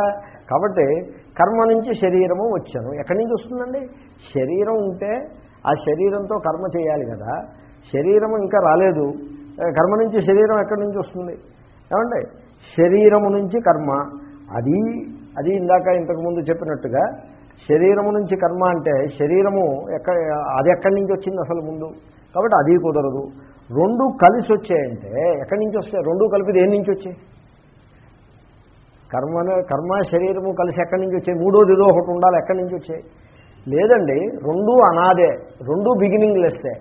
కాబట్టి కర్మ నుంచి శరీరము వచ్చాను. ఎక్కడి నుంచి వస్తుందండి? శరీరం ఉంటే ఆ శరీరంతో కర్మ చేయాలి కదా. శరీరం ఇంకా రాలేదు. కర్మ నుంచి శరీరం ఎక్కడి నుంచి వస్తుంది? ఏమండి? శరీరము నుంచి కర్మ. అది అది ఇందాక ఇంతకుముందు చెప్పినట్టుగా శరీరము నుంచి కర్మ అంటే శరీరము ఎక్కడ అది ఎక్కడి నుంచి వచ్చింది అసలు ముందు? కాబట్టి అది కుదరదు. రెండు కలిసి వచ్చాయంటే ఎక్కడి నుంచి వస్తాయి? రెండు కలిపి దేని నుంచి వచ్చాయి? కర్మ కర్మ శరీరము కలిసి ఎక్కడి నుంచి వచ్చాయి? మూడోది ఏదో ఒకటి ఉండాలి ఎక్కడి నుంచి వచ్చాయి? లేదండి రెండు అనాదే రెండు బిగినింగ్ లెస్సే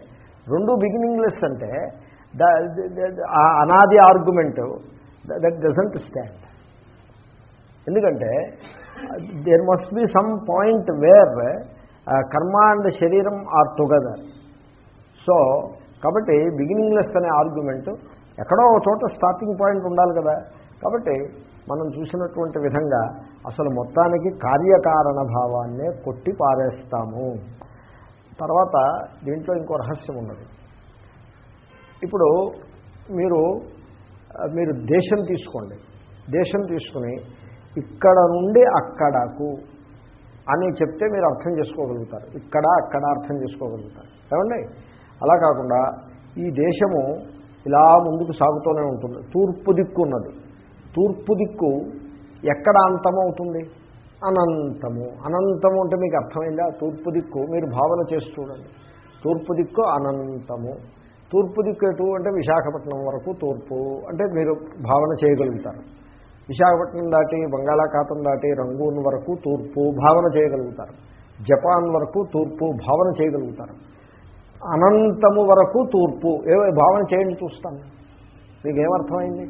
రెండు బిగినింగ్ లెస్ అంటే ఆ అనాది ఆర్గ్యుమెంట్ దట్ డజంట్ స్టాండ్ ఎందుకంటే there must be some point where karma and శరీరం ఆర్ టుగెదర్ సో కాబట్టి బిగినింగ్లెస్ అనే ఆర్గ్యుమెంట్ ఎక్కడో ఒక చోట స్టార్టింగ్ పాయింట్ ఉండాలి కదా. కాబట్టి మనం చూసినటువంటి విధంగా అసలు మొత్తానికి కార్యకారణ భావాన్నే కొట్టి పారేస్తాము. తర్వాత దీంట్లో ఇంకో రహస్యం ఉన్నది. ఇప్పుడు మీరు మీరు దేశం తీసుకోండి. దేశం తీసుకుని ఇక్కడ నుండి అక్కడకు అని చెప్తే మీరు అర్థం చేసుకోగలుగుతారు. ఇక్కడ అక్కడ అర్థం చేసుకోగలుగుతారు. ఏమండి? అలా కాకుండా ఈ దేశము ఇలా ముందుకు సాగుతూనే ఉంటుంది. తూర్పు దిక్కు ఉన్నది. తూర్పు దిక్కు ఎక్కడ అంతమవుతుంది? అనంతము. అనంతము అంటే మీకు అర్థమైందా? తూర్పు దిక్కు మీరు భావన చేసి చూడండి. తూర్పు దిక్కు అనంతము. తూర్పు దిక్కు ఎటు? అంటే విశాఖపట్నం వరకు తూర్పు. అంటే మీరు భావన చేయగలుగుతారు. విశాఖపట్నం దాటి బంగాళాఖాతం దాటి రంగూన్ వరకు తూర్పు భావన చేయగలుగుతారు. జపాన్ వరకు తూర్పు భావన చేయగలుగుతారు. అనంతము వరకు తూర్పు. ఏ భావన చేయండి చూస్తాను. మీకు ఏమర్థమైంది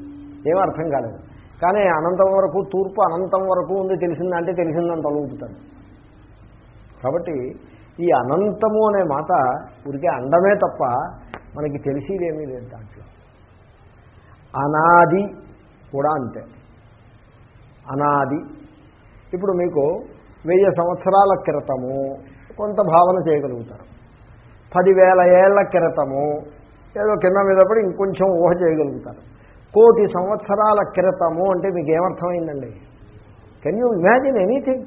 ఏమర్థం కాలేదు. కానీ అనంతం వరకు తూర్పు అనంతం వరకు ఉంది తెలిసిందంటే తెలిసిందని తలుగుతాడు కాబట్టి ఈ అనంతము అనే మాట ఊరికే అండమే తప్ప మనకి తెలిసేదేమీ లేదు దాంట్లో. అనాది కూడా అంతే. అనాది. ఇప్పుడు మీకు వెయ్యి సంవత్సరాల క్రితము కొంత భావన చేయగలుగుతారు. పదివేల ఏళ్ళ క్రితము ఏదో కింద మీద పడి ఇంకొంచెం ఊహ చేయగలుగుతారు. కోటి సంవత్సరాల క్రితము అంటే మీకు ఏమర్థమైందండి? కెన్ యూ ఇమాజిన్ ఎనీథింగ్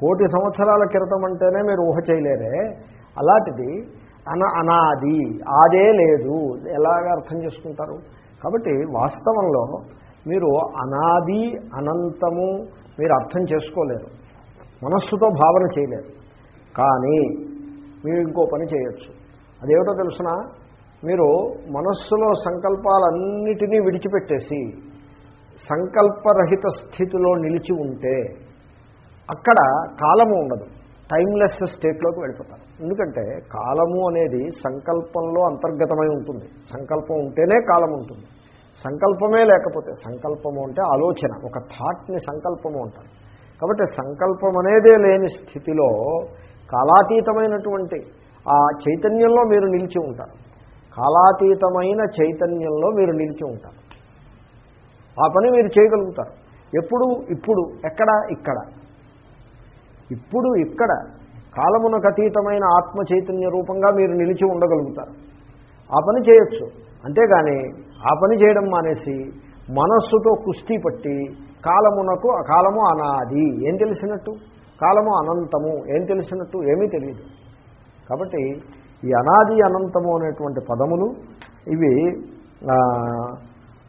కోటి సంవత్సరాల క్రితం అంటేనే మీరు ఊహ చేయలేరే. అలాంటిది అన అనాది ఆదే లేదు. ఎలాగ అర్థం చేసుకుంటారు? కాబట్టి వాస్తవంలో మీరు అనాది అనంతము మీరు అర్థం చేసుకోలేరు. మనస్సుతో భావన చేయలేరు. కానీ మీరు ఇంకో పని చేయొచ్చు. అదేమిటో తెలుసిన? మీరు మనస్సులో సంకల్పాలన్నిటినీ విడిచిపెట్టేసి సంకల్పరహిత స్థితిలో నిలిచి ఉంటే అక్కడ కాలము ఉండదు. టైమ్లెస్ స్టేట్లోకి వెళ్ళిపోతారు. ఎందుకంటే కాలము అనేది సంకల్పంలో అంతర్గతమై ఉంటుంది. సంకల్పం ఉంటేనే కాలం ఉంటుంది. సంకల్పమే లేకపోతే సంకల్పము అంటే ఆలోచన ఒక థాట్ని సంకల్పము అంటారు. కాబట్టి సంకల్పం అనేదే లేని స్థితిలో కాలాతీతమైనటువంటి ఆ చైతన్యంలో మీరు నిలిచి ఉంటారు. కాలాతీతమైన చైతన్యంలో మీరు నిలిచి ఉంటారు. ఆ పని మీరు చేయగలుగుతారు. ఎప్పుడు? ఇప్పుడు. ఎక్కడ? ఇక్కడ. ఇప్పుడు ఇక్కడ. కాలమునకు అతీతమైన ఆత్మ చైతన్య రూపంగా మీరు నిలిచి ఉండగలుగుతారు. ఆ పని చేయొచ్చు. అంతేగాని ఆ పని చేయడం మానేసి మనస్సుతో కుస్తీ పట్టి కాలమునకు ఆ కాలము అనాది. ఏం తెలిసినట్టు? కాలము అనంతము. ఏం తెలిసినట్టు? ఏమీ తెలియదు. కాబట్టి ఈ అనాది అనంతము అనేటువంటి పదములు ఇవి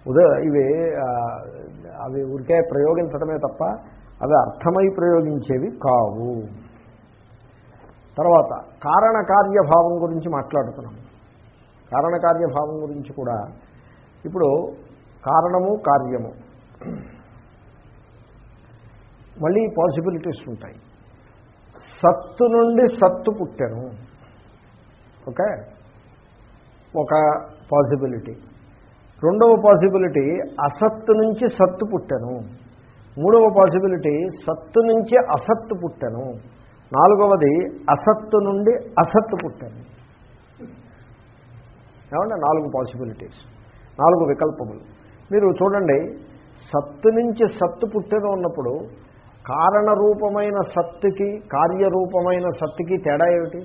ఉద ఇవి అవి ఉరికే ప్రయోగించడమే తప్ప అవి అర్థమై ప్రయోగించేవి కావు. తర్వాత కారణకార్యభావం గురించి మాట్లాడుతున్నాము. కారణకార్యభావం గురించి కూడా ఇప్పుడు కారణము కార్యము. మళ్ళీ పాసిబిలిటీస్ ఉంటాయి. సత్తు నుండి సత్తు పుట్టాను. ఓకే? ఒక పాసిబిలిటీ. రెండవ పాసిబిలిటీ అసత్తు నుంచి సత్తు పుట్టాను. మూడవ పాసిబిలిటీ సత్తు నుంచి అసత్తు పుట్టాను. నాలుగవది అసత్తు నుండి అసత్తు పుట్టాను. ఏమంటే నాలుగు పాసిబిలిటీస్ నాలుగు వికల్పములు. మీరు చూడండి సత్తు నుంచి సత్తు పుట్టిన ఉన్నప్పుడు కారణరూపమైన సత్తుకి కార్యరూపమైన సత్తుకి తేడా ఏమిటి?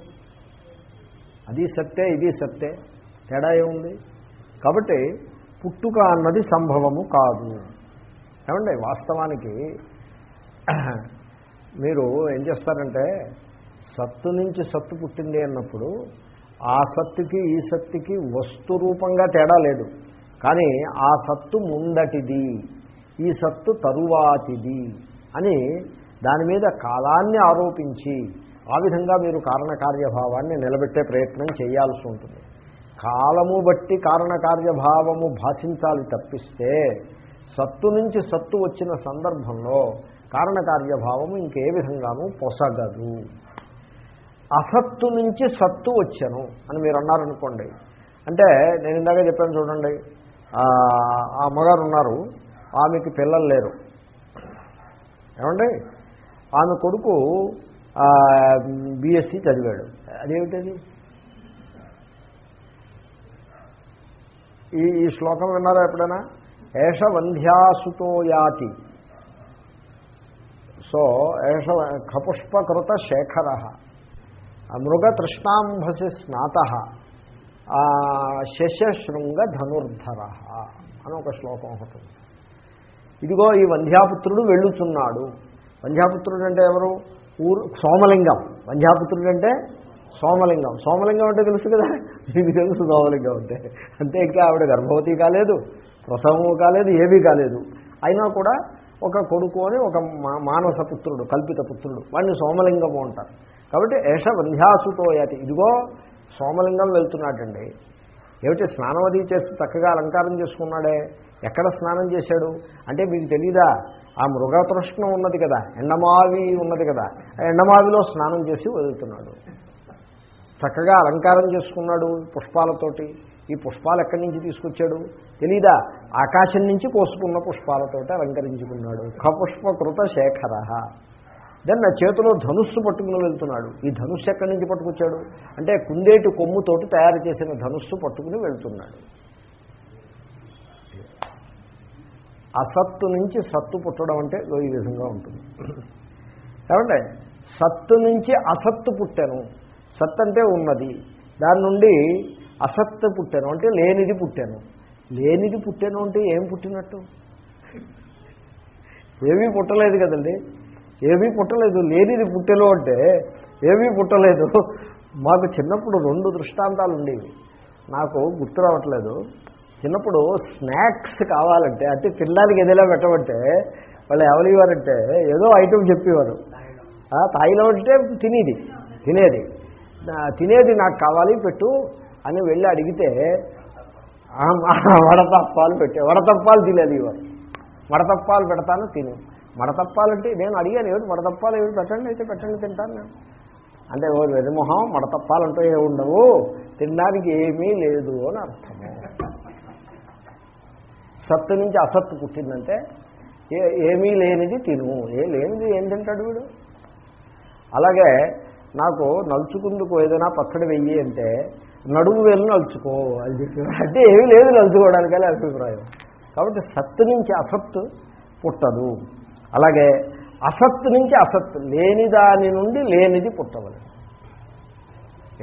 అది సత్తే ఇది సత్తే తేడా ఏముంది? కాబట్టి పుట్టుక అన్నది సంభవము కాదు. ఏమండి వాస్తవానికి మీరు ఏం చేస్తారంటే సత్తు నుంచి సత్తు పుట్టింది అన్నప్పుడు ఆ సత్తుకి ఈ సత్తుకి వస్తు రూపంగా తేడా లేదు. కానీ ఆ సత్తు ముందటిది ఈ సత్తు తరువాతిది అని దాని మీద కాలాన్ని ఆరోపించి ఆ విధంగా మీరు కారణకార్యభావాన్ని నిలబెట్టే ప్రయత్నం చేయాల్సి ఉంటుంది. కాలము బట్టి కారణకార్యభావము భాషించాలి తప్పిస్తే సత్తు నుంచి సత్తు వచ్చిన సందర్భంలో కారణకార్యభావము ఇంకే విధంగానూ పొసగదు. అసత్తు నుంచి సత్తు వచ్చాను అని మీరు అన్నారనుకోండి. అంటే నేను ఇందాక చెప్పాను చూడండి ఆ అమ్మగారు ఉన్నారు ఆమెకి పిల్లలు లేరు. ఏమండి? ఆమె కొడుకు బీఎస్సీ చదివాడు. అదేమిటది? ఈ ఈ శ్లోకం విన్నారా ఎప్పుడైనా? ఏష వంధ్యాసుతో యాతి. సో ఏష కపుష్పకృత శేఖర. మృగతృష్ణాంభసి స్నాత శశశృంగ ధనుర్ధర అని ఒక శ్లోకం ఒకటి ఇదిగో ఈ వంధ్యాపుత్రుడు వెళ్ళుచున్నాడు. వంధ్యాపుత్రుడు అంటే ఎవరు? ఊరు సోమలింగం. వంధ్యాపుత్రుడు అంటే సోమలింగం. సోమలింగం అంటే తెలుసు కదా? మీకు తెలుసు సోమలింగం అంటే. అంతే ఇంకా ఆవిడ గర్భవతి కాలేదు ప్రసవము కాలేదు ఏమీ కాలేదు. అయినా కూడా ఒక కొడుకు అని ఒక మానస పుత్రుడు కల్పిత పుత్రుడు. వాడిని సోమలింగము అంటారు. కాబట్టి ఏష వంధ్యాసుతో యాతి ఇదిగో సోమలింగం వెళ్తున్నాడండి. ఏమిటి స్నానం అది చేసి చక్కగా అలంకారం చేసుకున్నాడే? ఎక్కడ స్నానం చేశాడు? అంటే మీకు తెలీదా? ఆ మృగతృష్ణం ఉన్నది కదా ఎండమావి ఉన్నది కదా ఆ ఎండమావిలో స్నానం చేసి వదులుతున్నాడు. చక్కగా అలంకారం చేసుకున్నాడు పుష్పాలతోటి. ఈ పుష్పాలు ఎక్కడి నుంచి తీసుకొచ్చాడు? తెలీదా? ఆకాశం నుంచి కోసుకున్న పుష్పాలతోటి అలంకరించుకున్నాడు. ఖపుష్పకృత శేఖర. దెన్ నా చేతిలో ధనుస్సు పట్టుకుని వెళ్తున్నాడు. ఈ ధనుస్సు ఎక్కడి నుంచి పట్టుకొచ్చాడు? అంటే కుందేటి కొమ్ముతోటి తయారు చేసిన ధనుస్సు పట్టుకుని వెళ్తున్నాడు. అసత్తు నుంచి సత్తు పుట్టడం అంటే ఈ విధంగా ఉంటుంది. ఏమంటే సత్తు నుంచి అసత్తు పుట్టాను. సత్ అంటే ఉన్నది. దాని నుండి అసత్తు పుట్టాను అంటే లేనిది పుట్టాను. లేనిది పుట్టాను అంటే ఏం పుట్టినట్టు? ఏమీ పుట్టలేదు కదండి. ఏమీ పుట్టలేదు. లేనిది పుట్టెలు అంటే ఏమీ పుట్టలేదు. మాకు చిన్నప్పుడు రెండు దృష్టాంతాలు ఉండేవి. నాకు గుర్తు రావట్లేదు. చిన్నప్పుడు స్నాక్స్ కావాలంటే అంటే తినడానికి ఏదైనా పెట్టమంటే వాళ్ళు ఎవరివారంటే ఏదో ఐటమ్ చెప్పేవారు. తాయిలో అంటే తినేది తినేది. తినేది నాకు కావాలి పెట్టు అని వెళ్ళి అడిగితే వడతప్పాలు పెట్టే వడతప్పాలు తినేది ఇవారు వడతప్పాలు పెడతాను తినే. మడతప్పాలంటే నేను అడిగాను ఏమిటి మడతప్పాలు ఏమిటి? పెట్టండి అయితే పెట్టండి తింటాను నేను. అంటే ఓ వెరిమొహం మడతప్పాలంటూ ఏ ఉండవు తినడానికి ఏమీ లేదు అని అర్థము సత్తు నుంచి అసత్తు పుట్టిందంటే ఏ ఏమీ లేనిది తిను ఏ లేనిది ఏం తింటాడు వీడు? అలాగే నాకు నలుచుకుందుకు ఏదైనా పచ్చడి వెయ్యి అంటే నడుము వేలు నలుచుకో అని చెప్పి. అంటే ఏమీ లేదు నలుచుకోవడానికి అభిప్రాయం. కాబట్టి సత్తు నుంచి అసత్తు పుట్టదు. అలాగే అసత్తు నుంచి అసత్ లేని దాని నుండి లేనిది పుట్టవలేదు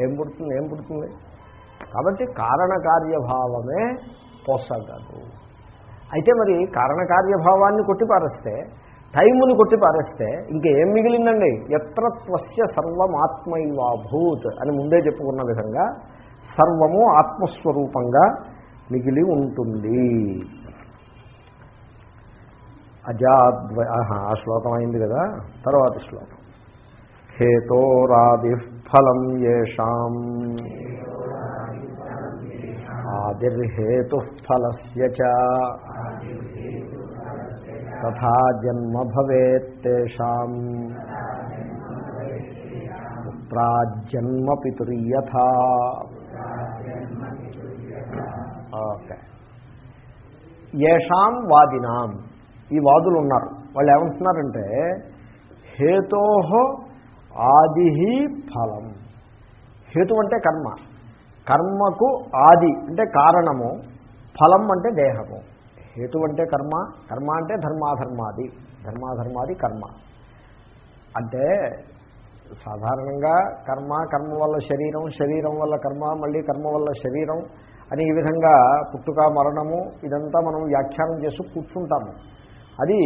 ఏం పుడుతుంది ఏం పుడుతుంది? కాబట్టి కారణకార్యభావమే పొసగదు అయితే మరి కారణకార్యభావాన్ని కొట్టిపారేస్తే టైముని కొట్టిపారేస్తే ఇంకేం మిగిలిందండి? ఎత్రత్వస్య సర్వమాత్మైవాభూత్ అని ముందే చెప్పుకున్న విధంగా సర్వము ఆత్మస్వరూపంగా మిగిలి ఉంటుంది. అజాద్వ ఆ శ్లోకం అయింది కదా తర్వాత శ్లోకం. హేతోరాది ఫలం ఏషాం ఆదిర్హేతు ఫలస్య చ. తథా జన్మ భవేత్తేషాం పుత్రాజన్మ పితుర్యథా. ఓకే. ఏషాం వాదినాం. ఈ వాదులు ఉన్నారు. వాళ్ళు ఏమంటున్నారంటే హేతో ఆది ఫలం. హేతు అంటే కర్మ. కర్మకు ఆది అంటే కారణము. ఫలం అంటే దేహము. హేతు అంటే కర్మ. కర్మ అంటే ధర్మాధర్మాది. ధర్మాధర్మాది కర్మ. అంటే సాధారణంగా కర్మ కర్మ వల్ల శరీరం శరీరం వల్ల కర్మ మళ్ళీ కర్మ వల్ల శరీరం అని ఈ విధంగా పుట్టుక మరణము ఇదంతా మనం వ్యాఖ్యానం చేస్తూ కూర్చుంటాము. అది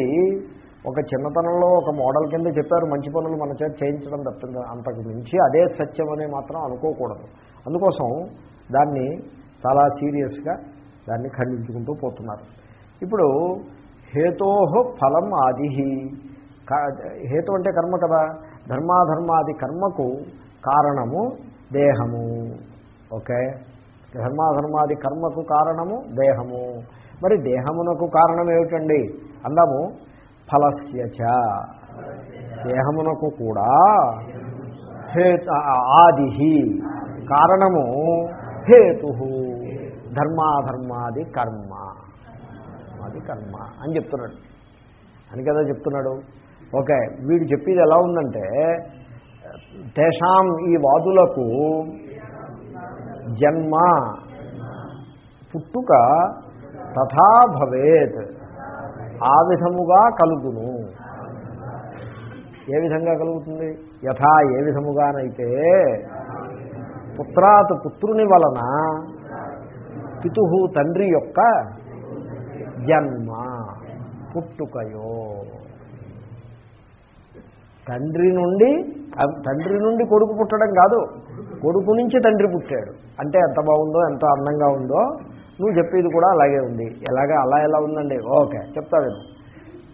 ఒక చిన్నతనంలో ఒక మోడల్ కింద చెప్పారు మంచి పనులు మన చేత చేయించడం తప్పింది. అంతకు మించి అదే సత్యం అని మాత్రం అనుకోకూడదు. అందుకోసం దాన్ని చాలా సీరియస్గా దాన్ని ఖండించుకుంటూ పోతున్నారు. ఇప్పుడు హేతో ఫలం ఆది హేతు అంటే కర్మ కదా? ధర్మాధర్మాది కర్మకు కారణము దేహము. ఓకే? ధర్మాధర్మాది కర్మకు కారణము దేహము. మరి దేహమునకు కారణం ఏమిటండి? అందాము ఫలస్యచ. దేహమునకు కూడా హేతు ఆది కారణము హేతు ధర్మాధర్మాది కర్మ. అది కర్మ అని చెప్తున్నాడు. అని కదా చెప్తున్నాడు. ఓకే వీడు చెప్పేది ఎలా ఉందంటే తేషాం ఈ వాదులకు జన్మ పుట్టుక తథా భవేత్. ఆ విధముగా కలుగును. ఏ విధంగా కలుగుతుంది? యథా ఏ విధముగానైతే పుత్రాత్ పుత్రుని వలన పితు తండ్రి యొక్క జన్మ పుట్టుకయో. తండ్రి నుండి తండ్రి నుండి కొడుకు పుట్టడం కాదు కొడుకు నుంచి తండ్రి పుట్టాడు. అంటే ఎంత బాగుందో ఎంత అందంగా ఉందో నువ్వు చెప్పేది కూడా అలాగే ఉంది. ఎలాగా? అలా ఎలా ఉందండి? ఓకే చెప్తా నేను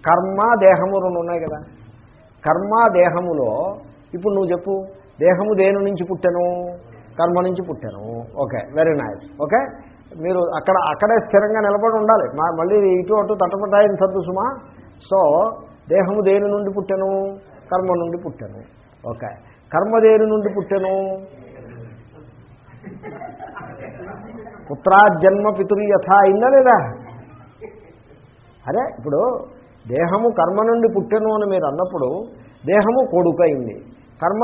కర్మ దేహము రెండు ఉన్నాయి కదా? కర్మ దేహములో ఇప్పుడు నువ్వు చెప్పు దేహము దేని నుంచి పుట్టాను? కర్మ నుంచి పుట్టాను. Okay very nice okay? మీరు అక్కడ అక్కడే స్థిరంగా నిలబడి ఉండాలి. మళ్ళీ ఇటు అటు తటపటాయని సర్దు సుమా. సో దేహము దేని నుండి పుట్టాను? కర్మ నుండి పుట్టాను. ఓకే. కర్మ దేని నుండి పుట్టాను? పుత్రాజన్మ పితురు యథ అయిందా లేదా? అదే ఇప్పుడు దేహము కర్మ నుండి పుట్టెను అని మీరు అన్నప్పుడు దేహము కొడుకు అయింది కర్మ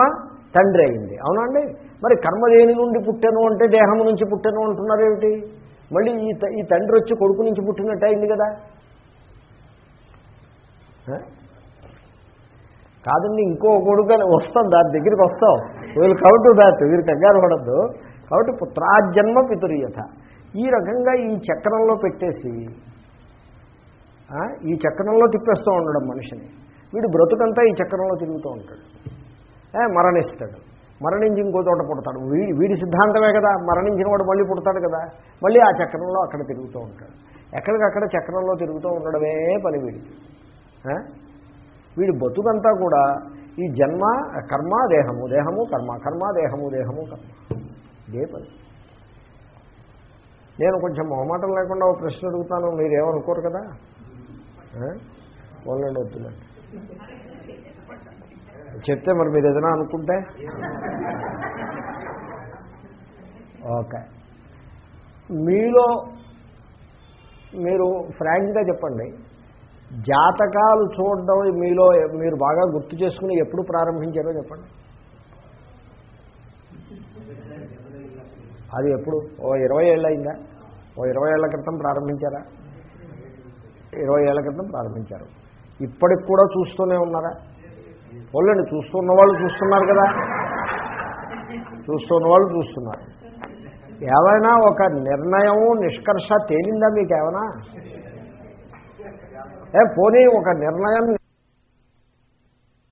తండ్రి అయింది. అవునండి మరి కర్మ దేని నుండి పుట్టెను అంటే దేహము నుంచి పుట్టెను అంటున్నారు ఏమిటి మళ్ళీ ఈ ఈ తండ్రి వచ్చి కొడుకు నుంచి పుట్టినట్టు అయింది కదా? కాదండి ఇంకో కొడుకు వస్తాం దాని దగ్గరికి వస్తాం. వీళ్ళు టు దాట్ వీరు కంగారు పడద్దు. కాబట్టి పుత్రాజన్మ పితురియత ఈ రకంగా ఈ చక్రంలో పెట్టేసి ఈ చక్రంలో తిప్పేస్తూ ఉండడం మనిషిని. వీడు బ్రతుకంతా ఈ చక్రంలో తిరుగుతూ ఉంటాడు. మరణిస్తాడు. మరణించి ఇంకో చోట పుడతాడు. వీడి వీడి సిద్ధాంతమే కదా. మరణించిన వాడు మళ్ళీ పుడతాడు కదా. మళ్ళీ ఆ చక్రంలో అక్కడ తిరుగుతూ ఉంటాడు. ఎక్కడికక్కడ చక్రంలో తిరుగుతూ ఉండడమే పని వీడికి వీడి బతుకంతా కూడా ఈ జన్మ కర్మ దేహము. దేహము కర్మ కర్మ దేహము దేహము కర్మ. ఇదే పని. నేను కొంచెం మొహమాటం లేకుండా ఒక ప్రశ్న అడుగుతాను మీరేమనుకోరు కదా? వాళ్ళండి వద్దులండి. చెప్తే మరి మీరు ఏదైనా అనుకుంటే? ఓకే. మీలో మీరు ఫ్రాంక్గా చెప్పండి జాతకాలు చూడడం మీలో మీరు బాగా గుర్తు చేసుకుని ఎప్పుడు ప్రారంభించారో చెప్పండి. అది ఎప్పుడు? ఓ ఇరవై ఏళ్ళు అయిందా? ఓ ఇరవై ఏళ్ళ క్రితం ప్రారంభించారా? ఇరవై ఏళ్ళ క్రితం ప్రారంభించారు. ఇప్పటికి కూడా చూస్తూనే ఉన్నారా? వాళ్ళండి చూస్తున్న వాళ్ళు చూస్తున్నారు కదా. చూస్తున్న వాళ్ళు చూస్తున్నారు. ఏమైనా ఒక నిర్ణయం నిష్కర్ష తేలిందా మీకు ఏమైనా? ఏ పోనీ ఒక నిర్ణయం